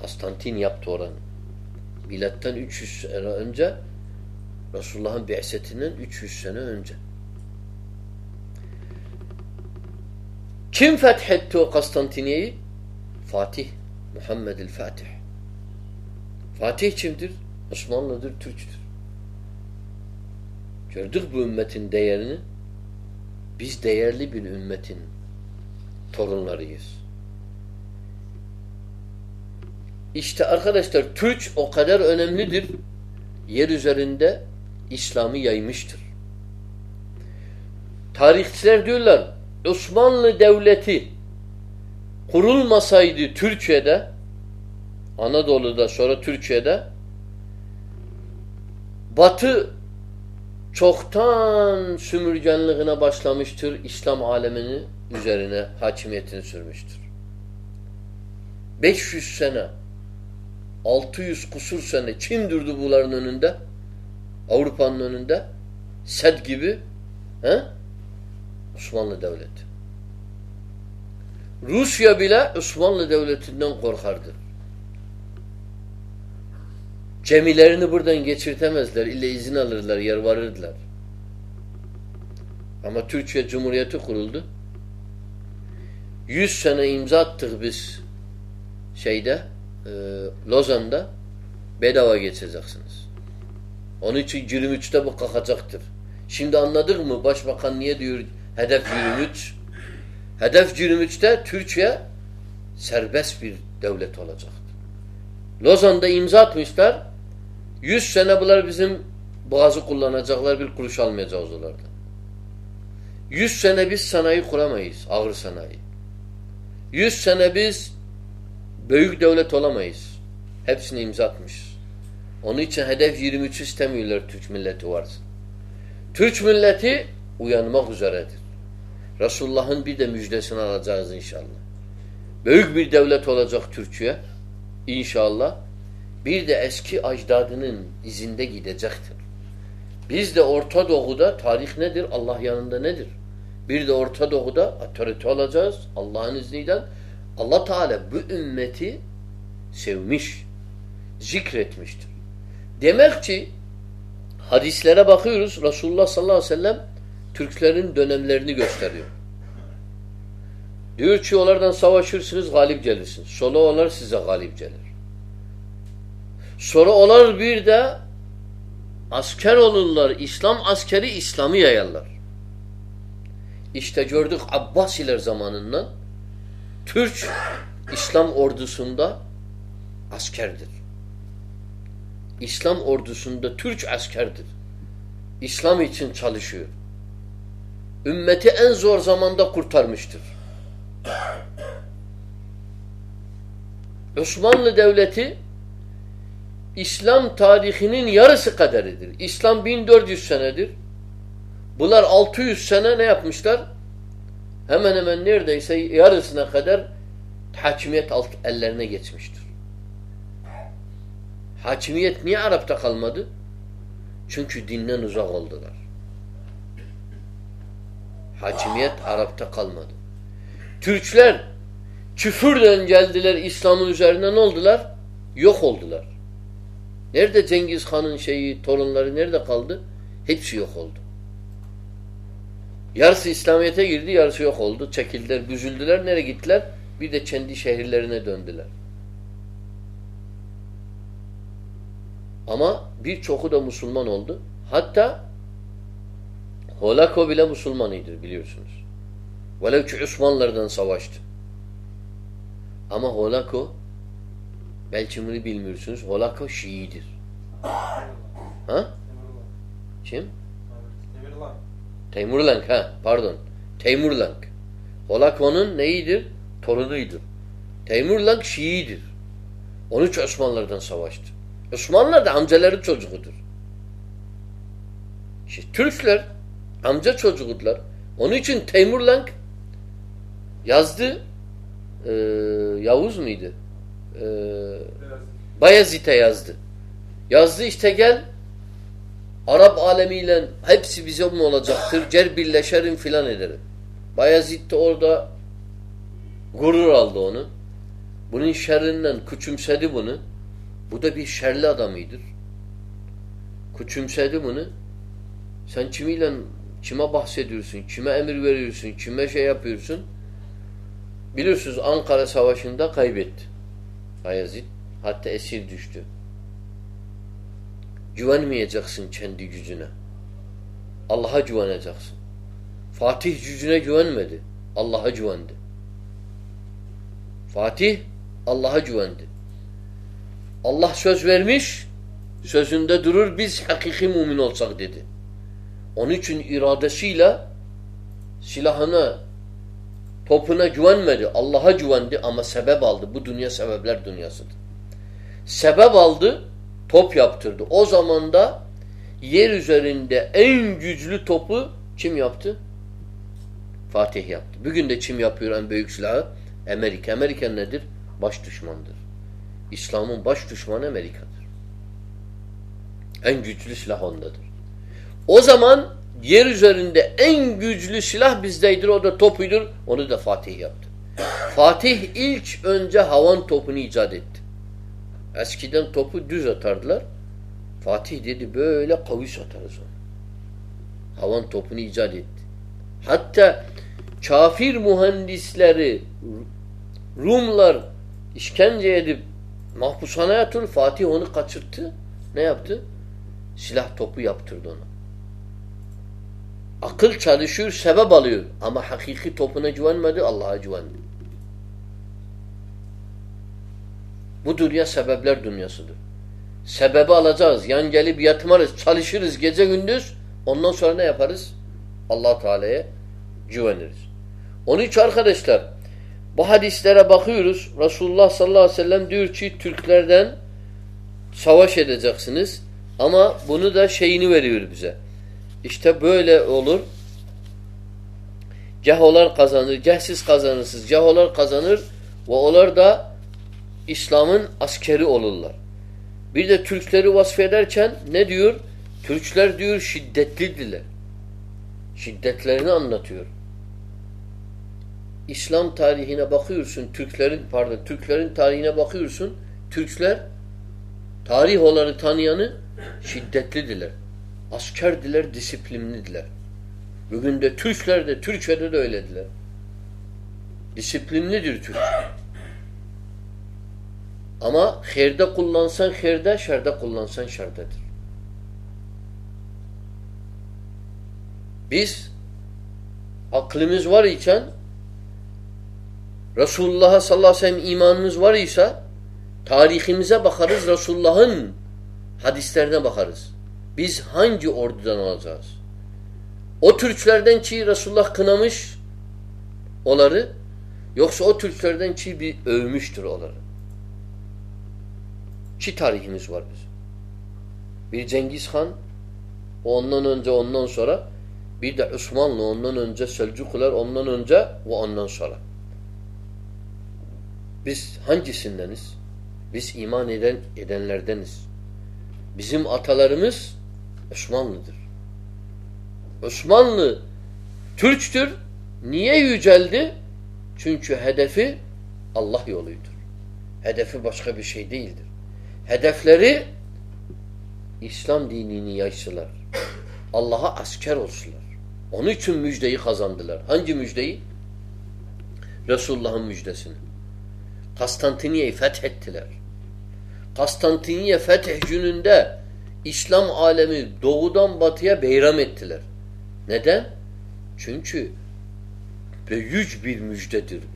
Speaker 1: Konstantin yaptı oranı. Milattan 300 sene önce Resulullah'ın bi'setinden 300 sene önce. Kim fethetti o Konstantiniye'yi? Fatih. Muhammed el Fatih. Fatih kimdir? Osmanlı'dır, Türk'tür. Gördük bu ümmetin değerini. Biz değerli bir ümmetin torunlarıyız. İşte arkadaşlar Türk o kadar önemlidir. Yer üzerinde İslam'ı yaymıştır. Tarihçiler diyorlar Osmanlı Devleti kurulmasaydı Türkiye'de Anadolu'da sonra Türkiye'de Batı çoktan sümürgenliğine başlamıştır. İslam alemini üzerine hakimiyetini sürmüştür. 500 sene 600 kusur sene kim durdu bunların önünde? Avrupa'nın önünde Sed gibi he? Osmanlı Devleti. Rusya bile Osmanlı Devleti'nden korkardı. Cemilerini buradan geçirtemezler. İlle izin alırlar, yer. Ama Türkiye Cumhuriyeti kuruldu. Yüz sene imza attık biz şeyde e, Lozan'da bedava geçeceksiniz. Onun için 23'te bu kalkacaktır. Şimdi anladık mı? Başbakan niye diyor hedef 23? Hedef 23'te Türkiye serbest bir devlet olacaktır. Lozan'da imza atmışlar. Yüz sene bunlar bizim boğazı kullanacaklar bir kuruş almayacağız onlardan. Yüz sene biz sanayi kuramayız. Ağır sanayi. Yüz sene biz büyük devlet olamayız. Hepsini imza atmışız. Onun için hedef 23 istemiyorlar Türk milleti varsa. Türk milleti uyanmak üzeredir. Resulullah'ın bir de müjdesini alacağız inşallah. Büyük bir devlet olacak Türkiye. İnşallah bir de eski acdadının izinde gidecektir. Biz de Orta Doğu'da tarih nedir? Allah yanında nedir? Bir de Orta Doğu'da otorite olacağız Allah'ın izniyle. Allah Teala bu ümmeti sevmiş, zikretmiştir. Demek ki hadislere bakıyoruz. Resulullah sallallahu aleyhi ve sellem Türklerin dönemlerini gösteriyor. Diyor ki onlardan savaşırsınız galip gelirsiniz. Sonra onlar size galip gelir. Sonra onlar bir de asker olurlar. İslam askeri İslam'ı yayarlar. İşte gördük Abbasiler zamanından Türk İslam ordusunda askerdir. İslam ordusunda Türk askerdir. İslam için çalışıyor. Ümmeti en zor zamanda kurtarmıştır. Osmanlı Devleti İslam tarihinin yarısı kaderidir. İslam 1400 senedir. Bunlar 600 sene ne yapmışlar? Hemen hemen neredeyse yarısına kadar hakimiyet alt ellerine geçmiştir. Hakimiyet niye Arap'ta kalmadı? Çünkü dinden uzak oldular. Hakimiyet Arap'ta kalmadı. Türkler küfürle geldiler İslam'ın üzerine ne oldular? Yok oldular. Nerede Cengiz Han'ın şeyi, torunları nerede kaldı? Hepsi yok oldu. Yarısı İslamiyet'e girdi, yarısı yok oldu. Çekildiler, büzüldüler. Nereye gittiler? Bir de kendi şehirlerine döndüler. Ama birçoku da Müslüman oldu. Hatta Holako bile Müslümanıydı biliyorsunuz. Velev ki Osmanlılardan savaştı. Ama Holako belki bunu bilmiyorsunuz. Holako Şii'dir. Ha? Kim? Teymurlenk ha pardon. Teymurlenk. Holako'nun neyidir? Torunuydur. Teymurlenk Şii'dir. 13 Osmanlılardan savaştı. Osmanlılar da amcaları çocuğudur. İşte Türkler amca çocuğudular. Onun için Teymurlenk yazdı e, Yavuz muydu? E, Bayezid'e yazdı. Yazdı işte gel Arap alemiyle hepsi bize mi olacaktır? Cer birleşerim filan ederim. Bayezid de orada gurur aldı onu. Bunun şerrinden küçümsedi bunu. Bu da bir şerli adamıydır. Küçümsedi bunu. Sen kimiyle kime bahsediyorsun? Kime emir veriyorsun? Kime şey yapıyorsun? Biliyorsunuz Ankara Savaşı'nda kaybetti. Bayezid. Hatta esir düştü. Güvenmeyeceksin kendi gücüne. Allah'a güveneceksin. Fatih gücüne güvenmedi. Allah'a güvendi. Fatih Allah'a güvendi. Allah söz vermiş, sözünde durur biz hakiki mümin olsak dedi. Onun için iradesiyle silahına, topuna güvenmedi. Allah'a güvendi ama sebep aldı. Bu dünya sebepler dünyasıdır. Sebep aldı, top yaptırdı. O zaman da yer üzerinde en güçlü topu kim yaptı? Fatih yaptı. Bugün de kim yapıyor en büyük silahı? Amerika. Amerika nedir? Baş düşmandır. İslam'ın baş düşmanı Amerika'dır. En güçlü silah ondadır. O zaman yer üzerinde en güçlü silah bizdeydir. O da topuydur. Onu da Fatih yaptı. Fatih ilk önce havan topunu icat etti. Eskiden topu düz atardılar. Fatih dedi böyle kavis atarız onu. Havan topunu icat etti. Hatta kafir mühendisleri Rumlar işkence edip mahpushaneye yatır. Fatih onu kaçırttı. Ne yaptı? Silah topu yaptırdı ona. Akıl çalışıyor, sebep alıyor. Ama hakiki topuna güvenmedi, Allah'a güvendi. Bu dünya sebepler dünyasıdır. Sebebi alacağız. Yan gelip yatmarız, çalışırız gece gündüz. Ondan sonra ne yaparız? allah Teala'ya güveniriz. Onun için arkadaşlar bu hadislere bakıyoruz. Resulullah sallallahu aleyhi ve sellem diyor ki Türklerden savaş edeceksiniz. Ama bunu da şeyini veriyor bize. İşte böyle olur. Ceholar kazanır, cehsiz kazanırsınız. Ceholar kazanır ve onlar da İslam'ın askeri olurlar. Bir de Türkleri vasfederken ne diyor? Türkler diyor şiddetlidirler. Şiddetlerini anlatıyor. İslam tarihine bakıyorsun, Türklerin pardon, Türklerin tarihine bakıyorsun. Türkler tarih olanı tanıyanı şiddetlidiler. Askerdiler, disiplinlidiler. Bugün de Türkler de, Türkiye'de de öylediler. Disiplinlidir Türk. Ama herde kullansan herde, şerde kullansan şerdedir. Biz aklımız var iken Resulullah'a sallallahu aleyhi ve sellem imanımız var ise tarihimize bakarız Resulullah'ın hadislerine bakarız. Biz hangi ordudan olacağız? O Türklerden ki Resulullah kınamış onları yoksa o Türklerden ki bir övmüştür onları. Çi tarihimiz var bizim. Bir Cengiz Han ondan önce ondan sonra bir de Osmanlı ondan önce Selçuklular ondan önce ve ondan sonra. Biz hangisindeniz? Biz iman eden edenlerdeniz. Bizim atalarımız Osmanlıdır. Osmanlı Türktür. Niye yüceldi? Çünkü hedefi Allah yoluydur. Hedefi başka bir şey değildir. Hedefleri İslam dinini yaşlılar. Allah'a asker olsunlar. Onun için müjdeyi kazandılar. Hangi müjdeyi? Resulullah'ın müjdesini. Konstantiniye'yi fethettiler. Konstantiniye fetih gününde İslam alemi doğudan batıya beyram ettiler. Neden? Çünkü büyük bir müjdedir bu.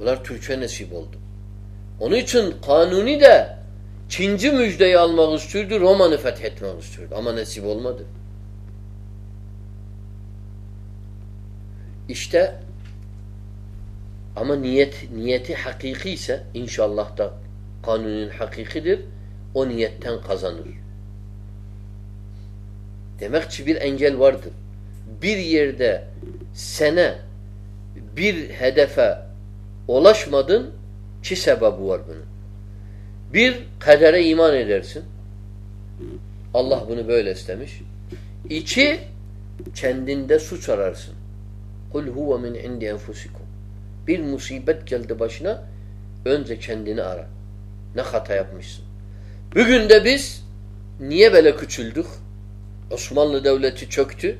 Speaker 1: Bunlar Türk'e nasip oldu. Onun için Kanuni de Çinci müjdeyi almak istiyordu, Roma'nı fethetmek istiyordu. Ama nasip olmadı. İşte ama niyet niyeti hakiki ise inşallah da kanunun hakikidir. O niyetten kazanır. Demek ki bir engel vardır. Bir yerde sene bir hedefe ulaşmadın ki sebebi var bunun. Bir, kadere iman edersin. Allah bunu böyle istemiş. İki, kendinde suç ararsın. Kul huve min indi enfusikum. Bir musibet geldi başına, önce kendini ara. Ne hata yapmışsın. Bugün de biz niye böyle küçüldük? Osmanlı Devleti çöktü.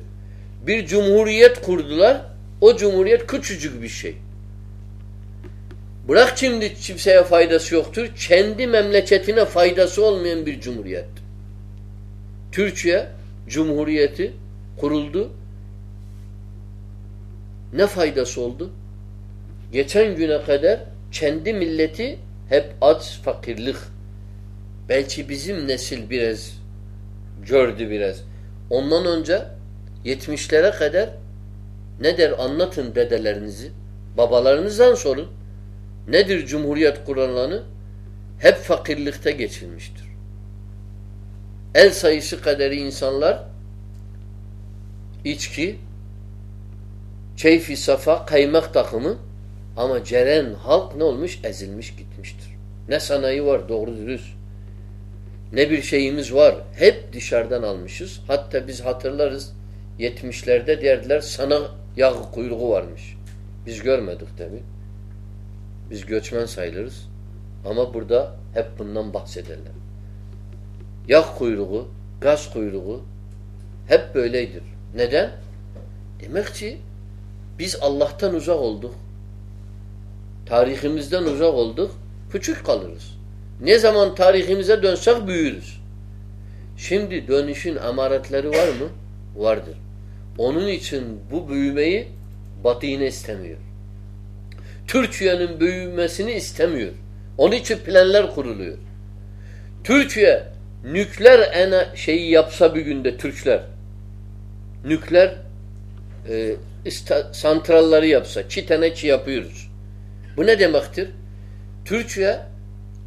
Speaker 1: Bir cumhuriyet kurdular. O cumhuriyet küçücük bir şey. Bırak şimdi kimseye faydası yoktur. Kendi memleketine faydası olmayan bir cumhuriyet. Türkiye Cumhuriyeti kuruldu. Ne faydası oldu? Geçen güne kadar kendi milleti hep aç, fakirlik. Belki bizim nesil biraz gördü biraz. Ondan önce 70'lere kadar ne der anlatın dedelerinizi. Babalarınızdan sorun. Nedir Cumhuriyet kurallarını? Hep fakirlikte geçilmiştir. El sayısı kaderi insanlar içki, keyfi safa, kaymak takımı ama ceren halk ne olmuş? Ezilmiş gitmiştir. Ne sanayi var doğru dürüst. Ne bir şeyimiz var. Hep dışarıdan almışız. Hatta biz hatırlarız 70'lerde derdiler sana yağ kuyruğu varmış. Biz görmedik tabi. Biz göçmen sayılırız. Ama burada hep bundan bahsederler. Yağ kuyruğu, gaz kuyruğu hep böyledir. Neden? Demek ki biz Allah'tan uzak olduk. Tarihimizden uzak olduk. Küçük kalırız. Ne zaman tarihimize dönsek büyürüz. Şimdi dönüşün amaretleri var mı? Vardır. Onun için bu büyümeyi Batı yine istemiyor. Türkiye'nin büyümesini istemiyor. Onun için planlar kuruluyor. Türkiye nükleer ene şeyi yapsa bir günde Türkler nükleer e, santralları yapsa çi tane çi yapıyoruz. Bu ne demektir? Türkiye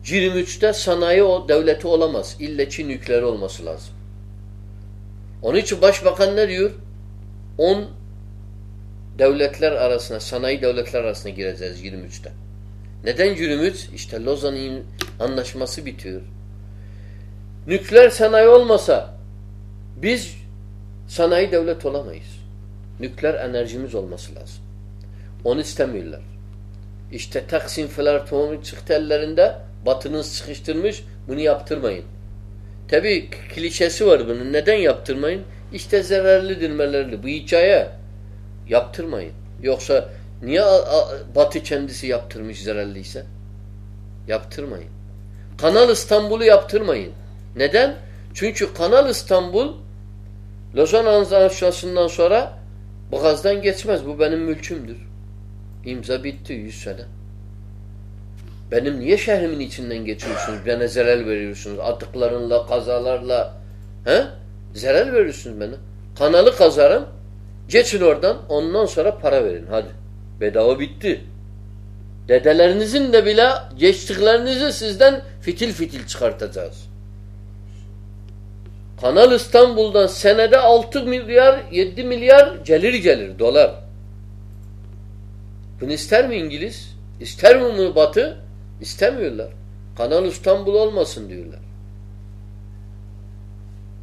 Speaker 1: 23'te sanayi o devleti olamaz. İlle Çin nükleer olması lazım. Onun için başbakan ne diyor? 10 devletler arasına, sanayi devletler arasına gireceğiz 23'te. Neden 23? İşte Lozan anlaşması bitiyor. Nükleer sanayi olmasa biz sanayi devlet olamayız. Nükleer enerjimiz olması lazım. Onu istemiyorlar. İşte Taksim Filartonu çıktı ellerinde batının sıkıştırmış bunu yaptırmayın. Tabi klişesi var bunun. Neden yaptırmayın? İşte zararlıdır melerli. Bu hikaye yaptırmayın. Yoksa niye batı kendisi yaptırmış zararlıysa? Yaptırmayın. Kanal İstanbul'u yaptırmayın. Neden? Çünkü Kanal İstanbul Lozan Anlaşması'ndan sonra Boğaz'dan geçmez. Bu benim mülkümdür. İmza bitti yüz sene. Benim niye şehrimin içinden geçiyorsunuz? Bana zarar veriyorsunuz. Atıklarınla, kazalarla. He? Zarar veriyorsunuz bana. Kanalı kazarım. Geçin oradan. Ondan sonra para verin. Hadi. Bedava bitti. Dedelerinizin de bile geçtiklerinizi sizden fitil fitil çıkartacağız. Kanal İstanbul'dan senede 6 milyar 7 milyar gelir gelir dolar. Bunu ister mi İngiliz? İster mi bunu Batı? İstemiyorlar. Kanal İstanbul olmasın diyorlar.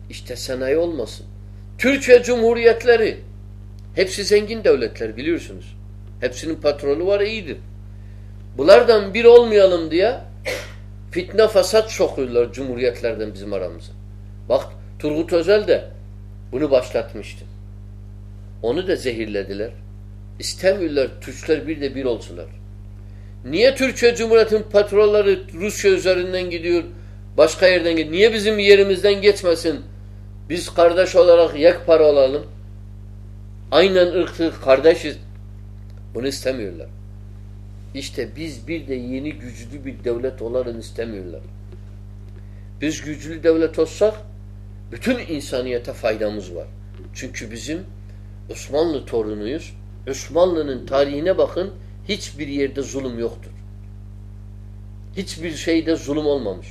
Speaker 1: İşte sanayi olmasın. Türkiye Cumhuriyetleri hepsi zengin devletler biliyorsunuz. Hepsinin patronu var iyidir. Bunlardan bir olmayalım diye fitne fasat sokuyorlar cumhuriyetlerden bizim aramıza. Bak Turgut Özel de bunu başlatmıştı. Onu da zehirlediler. İstemiyorlar Türkler bir de bir olsunlar. Niye Türkiye Cumhuriyeti'nin patrolları Rusya üzerinden gidiyor, başka yerden gidiyor? Niye bizim yerimizden geçmesin? Biz kardeş olarak yek para olalım. Aynen ırkı kardeşiz. Bunu istemiyorlar. İşte biz bir de yeni güçlü bir devlet olalım istemiyorlar. Biz güçlü devlet olsak bütün insaniyete faydamız var. Çünkü bizim Osmanlı torunuyuz. Osmanlı'nın tarihine bakın hiçbir yerde zulüm yoktur. Hiçbir şeyde zulüm olmamış.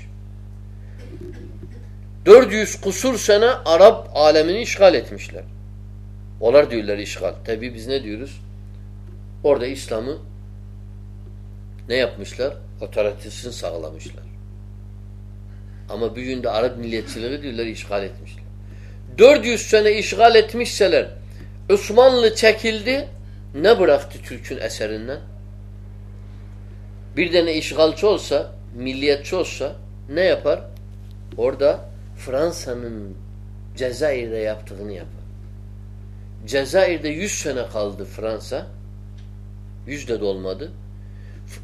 Speaker 1: 400 kusur sene Arap alemini işgal etmişler. Onlar diyorlar işgal. Tabi biz ne diyoruz? Orada İslam'ı ne yapmışlar? Otoritesini sağlamışlar. Ama bir günde Arap milliyetçileri diyorlar işgal etmişler. 400 sene işgal etmişseler Osmanlı çekildi ne bıraktı Türk'ün eserinden? Bir tane işgalci olsa, milliyetçi olsa ne yapar? Orada Fransa'nın Cezayir'de yaptığını yapar. Cezayir'de 100 sene kaldı Fransa. 100 de dolmadı.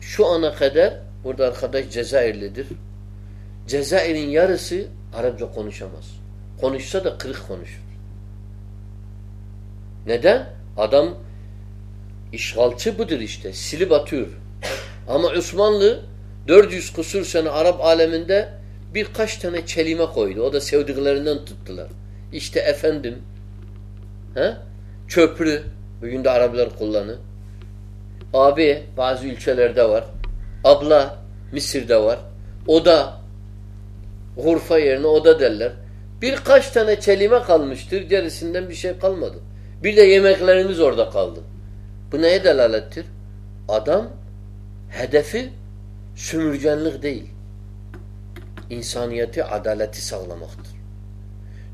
Speaker 1: Şu ana kadar burada arkadaş Cezayirlidir. Cezayir'in yarısı Arapça konuşamaz. Konuşsa da kırık konuşur. Neden? Adam işgalçı budur işte. Silip atıyor. Ama Osmanlı 400 kusur sene Arap aleminde birkaç tane kelime koydu. O da sevdiklerinden tuttular. İşte efendim he? köprü bugün de Araplar kullanır. Abi bazı ülkelerde var. Abla Mısır'da var. Oda hurfa yerine oda derler. Birkaç tane kelime kalmıştır. Gerisinden bir şey kalmadı. Bir de yemeklerimiz orada kaldı. Bu neye delalettir? Adam hedefi sümürgenlik değil. İnsaniyeti, adaleti sağlamaktır.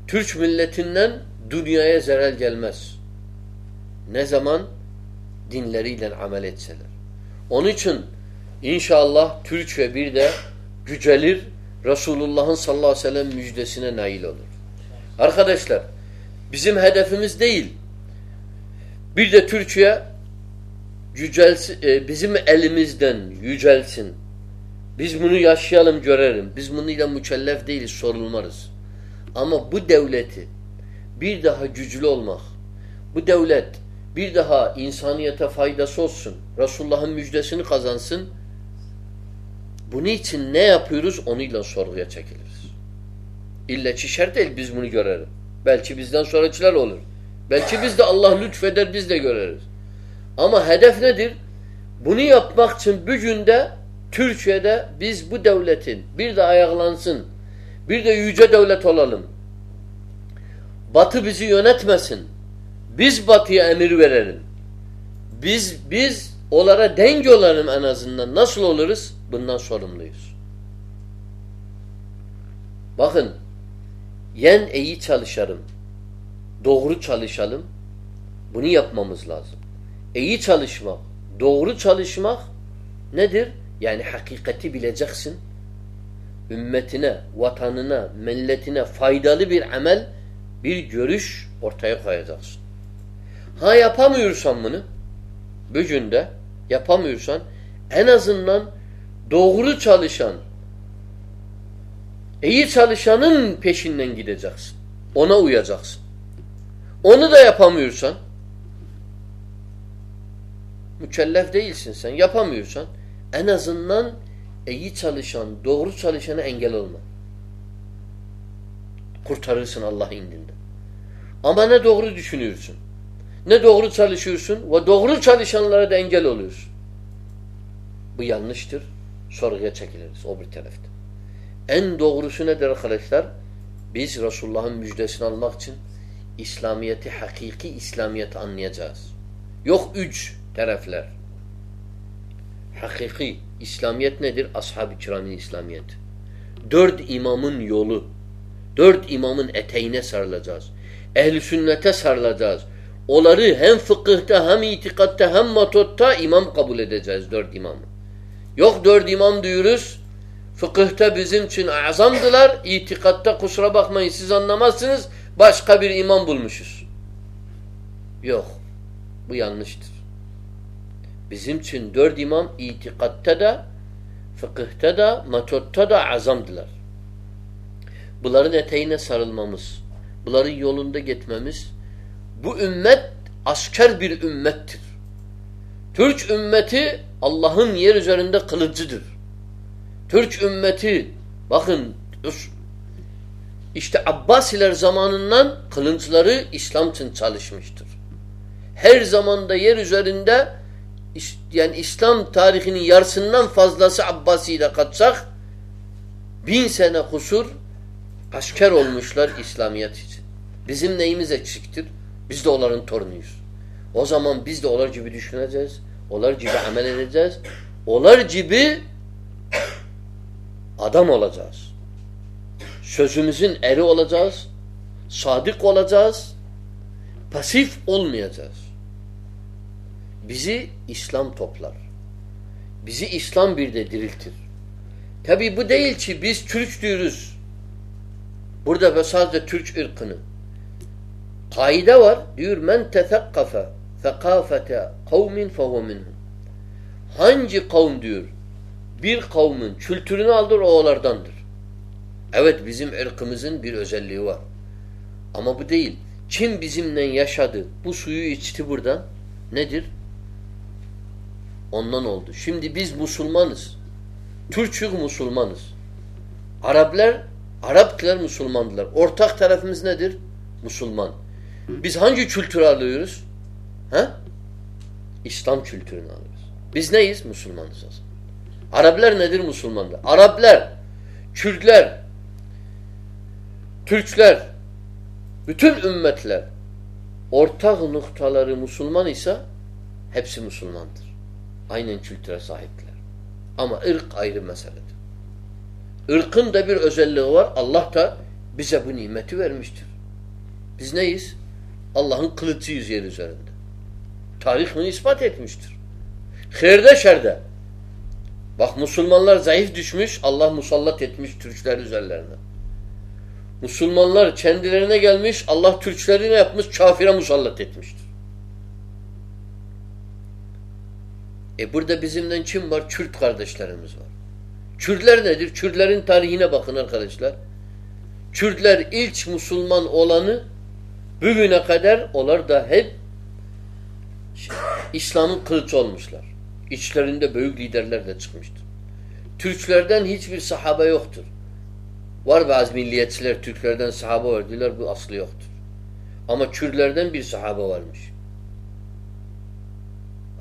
Speaker 1: Türk milletinden dünyaya zarar gelmez. Ne zaman? Dinleriyle amel etseler. Onun için inşallah Türkçe bir de gücelir, Resulullah'ın sallallahu aleyhi ve sellem müjdesine nail olur. Arkadaşlar, bizim hedefimiz değil. Bir de Türkiye yücelsin, e, bizim elimizden yücelsin. Biz bunu yaşayalım görelim. Biz bununla mükellef değiliz, sorulmarız. Ama bu devleti bir daha güçlü olmak, bu devlet bir daha insaniyete faydası olsun, Resulullah'ın müjdesini kazansın, bunun için ne yapıyoruz onuyla sorguya çekiliriz. İlla ki şart değil biz bunu görelim. Belki bizden sonrakiler olur. Belki biz de Allah lütfeder biz de göreriz. Ama hedef nedir? Bunu yapmak için bugün de Türkiye'de biz bu devletin bir de ayaklansın. Bir de yüce devlet olalım. Batı bizi yönetmesin. Biz batıya emir verelim. Biz biz onlara denge olalım en azından. Nasıl oluruz? Bundan sorumluyuz. Bakın yen iyi çalışalım. Doğru çalışalım. Bunu yapmamız lazım. İyi çalışmak, doğru çalışmak nedir? Yani hakikati bileceksin. Ümmetine, vatanına, milletine faydalı bir amel, bir görüş ortaya koyacaksın. Ha yapamıyorsan bunu, bugün de yapamıyorsan en azından doğru çalışan, iyi çalışanın peşinden gideceksin. Ona uyacaksın. Onu da yapamıyorsan mükellef değilsin sen. Yapamıyorsan en azından iyi çalışan, doğru çalışana engel olma. Kurtarırsın Allah indinde. Ama ne doğru düşünüyorsun. Ne doğru çalışıyorsun ve doğru çalışanlara da engel oluyorsun. Bu yanlıştır. Sorguya çekiliriz o bir tarafta. En doğrusu nedir arkadaşlar? Biz Resulullah'ın müjdesini almak için İslamiyeti, hakiki İslamiyeti anlayacağız. Yok üç taraflar. Hakiki İslamiyet nedir? Ashab-ı kiramın İslamiyeti. Dört imamın yolu. Dört imamın eteğine sarılacağız. Ehl-i sünnete sarılacağız. Onları hem fıkıhta hem itikatta hem matotta imam kabul edeceğiz dört imamı. Yok dört imam diyoruz. Fıkıhta bizim için azamdılar. İtikatta kusura bakmayın siz anlamazsınız. Başka bir imam bulmuşuz. Yok. Bu yanlıştır. Bizim için dört imam itikatta da fıkıhta da matotta da azamdılar. Bunların eteğine sarılmamız, bunların yolunda gitmemiz bu ümmet asker bir ümmettir. Türk ümmeti Allah'ın yer üzerinde kılıcıdır. Türk ümmeti bakın işte Abbasiler zamanından kılınçları İslam için çalışmıştır. Her zamanda yer üzerinde yani İslam tarihinin yarısından fazlası Abbasi ile katsak bin sene kusur asker olmuşlar İslamiyet için. Bizim neyimiz eksiktir? Biz de onların torunuyuz. O zaman biz de onlar gibi düşüneceğiz. Onlar gibi amel edeceğiz. Onlar gibi adam olacağız. Sözümüzün eri olacağız. Sadık olacağız. Pasif olmayacağız. Bizi İslam toplar. Bizi İslam bir de diriltir. Tabi bu değil ki biz Türk diyoruz. Burada sadece Türk ırkını. Kaide var. Diyor men tethakkafe fekafete kavmin fehu. Hangi kavm diyor bir kavmin kültürünü aldır o onlardandır. Evet bizim ırkımızın bir özelliği var. Ama bu değil. Kim bizimle yaşadı, bu suyu içti buradan nedir? Ondan oldu. Şimdi biz Müslümanız. Türkçük Müslümanız. Araplar, Araplar Müslümandılar. Ortak tarafımız nedir? Müslüman. Biz hangi kültürü alıyoruz? Ha? İslam kültürünü alıyoruz. Biz neyiz? Müslümanız aslında. Araplar nedir Müslümanlar? Araplar, Kürtler, Türkler, bütün ümmetler ortak noktaları Müslüman ise hepsi Müslümandır. Aynen kültüre sahipler. Ama ırk ayrı meseledir. Irkın da bir özelliği var. Allah da bize bu nimeti vermiştir. Biz neyiz? Allah'ın kılıcıyız yer üzerinde. Tarih bunu ispat etmiştir. Herde şerde. Bak Müslümanlar zayıf düşmüş, Allah musallat etmiş Türkler üzerlerine. Müslümanlar kendilerine gelmiş, Allah Türkleri ne yapmış? Kafire musallat etmiştir. E burada bizimden kim var? Kürt kardeşlerimiz var. Kürtler nedir? Kürtlerin tarihine bakın arkadaşlar. Kürtler ilk Müslüman olanı bugüne kadar onlar da hep İslam'ın kılıç olmuşlar. İçlerinde büyük liderler de çıkmıştır. Türklerden hiçbir sahabe yoktur. Var bazı milliyetçiler Türklerden sahabe var bu aslı yoktur. Ama Kürtlerden bir sahabe varmış.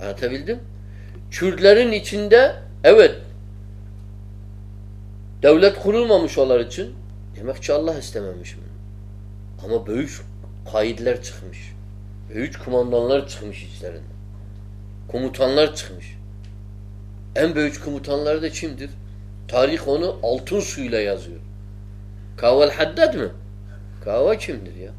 Speaker 1: Anlatabildim? Kürtlerin içinde evet devlet kurulmamış onlar için demek ki Allah istememiş bunu. Ama büyük kaidler çıkmış. Büyük kumandanlar çıkmış içlerinde. Komutanlar çıkmış. En büyük komutanları da kimdir? Tarih onu altın suyla yazıyor. Kaval Haddad mı? Kava kimdir ya?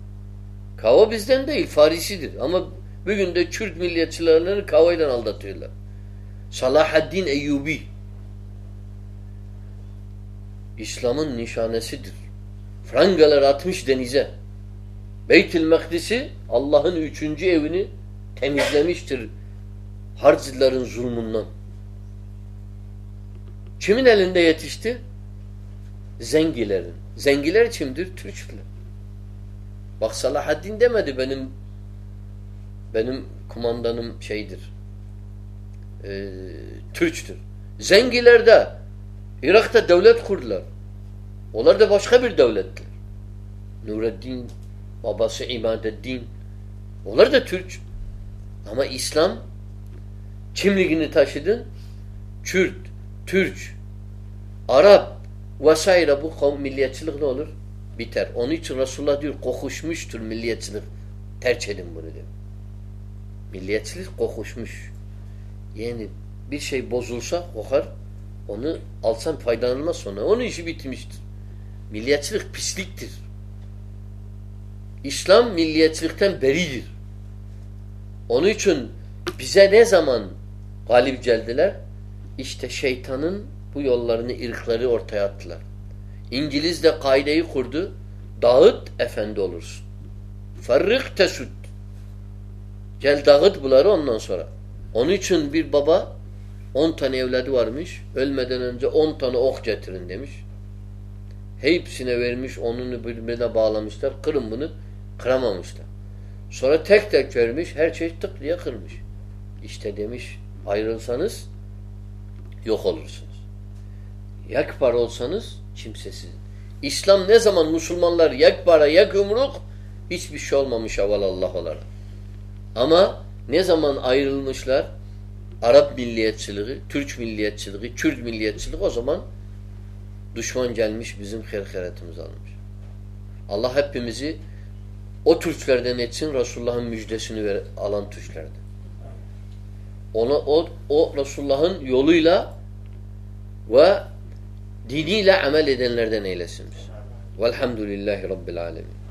Speaker 1: Kava bizden değil, Farisidir. Ama bugün de Kürt milliyetçilerini kavayla aldatıyorlar. Salahaddin Eyyubi İslam'ın nişanesidir. Frangalar atmış denize. Beytül Mekdis'i Allah'ın üçüncü evini temizlemiştir harcıların zulmünden. Kimin elinde yetişti? Zengilerin. Zengiler kimdir? Türkler. Bak Salahaddin demedi benim benim kumandanım şeydir. E, Türk'tür. Zengiler de Irak'ta devlet kurdular. Onlar da başka bir devlettir. Nureddin, babası İmadeddin. Onlar da Türk. Ama İslam kimliğini taşıdın. Kürt, Türk, Arap vesaire bu kavm milliyetçilik ne olur? Biter. Onun için Resulullah diyor kokuşmuştur milliyetçilik. Terk edin bunu diyor. Milliyetçilik kokuşmuş. Yani bir şey bozulsa kokar. Onu alsan faydalanmaz sonra. Onun işi bitmiştir. Milliyetçilik pisliktir. İslam milliyetçilikten beridir. Onun için bize ne zaman galip geldiler? İşte şeytanın bu yollarını, irkleri ortaya attılar. İngiliz de kaideyi kurdu. Dağıt, efendi olursun. Farrik tesud. Gel dağıt bunları ondan sonra. Onun için bir baba on tane evladı varmış. Ölmeden önce on tane ok getirin demiş. Hepsine vermiş, onunu birbirine bağlamışlar. Kırın bunu. Kıramamışlar. Sonra tek tek vermiş, her şey tık diye kırmış. İşte demiş, ayrılsanız yok olursunuz. Yekbar olsanız kimsesiz. İslam ne zaman Müslümanlar yekbara yek yumruk hiçbir şey olmamış Allah olarak. Ama ne zaman ayrılmışlar Arap milliyetçiliği, Türk milliyetçiliği, Kürt milliyetçiliği o zaman düşman gelmiş bizim herkeretimizi almış. Allah hepimizi o Türklerden etsin Resulullah'ın müjdesini ver, alan Türklerden. Ona o, o Resulullah'ın yoluyla ve diniyle amel edenlerden eylesin. Velhamdülillahi Rabbil Alemin.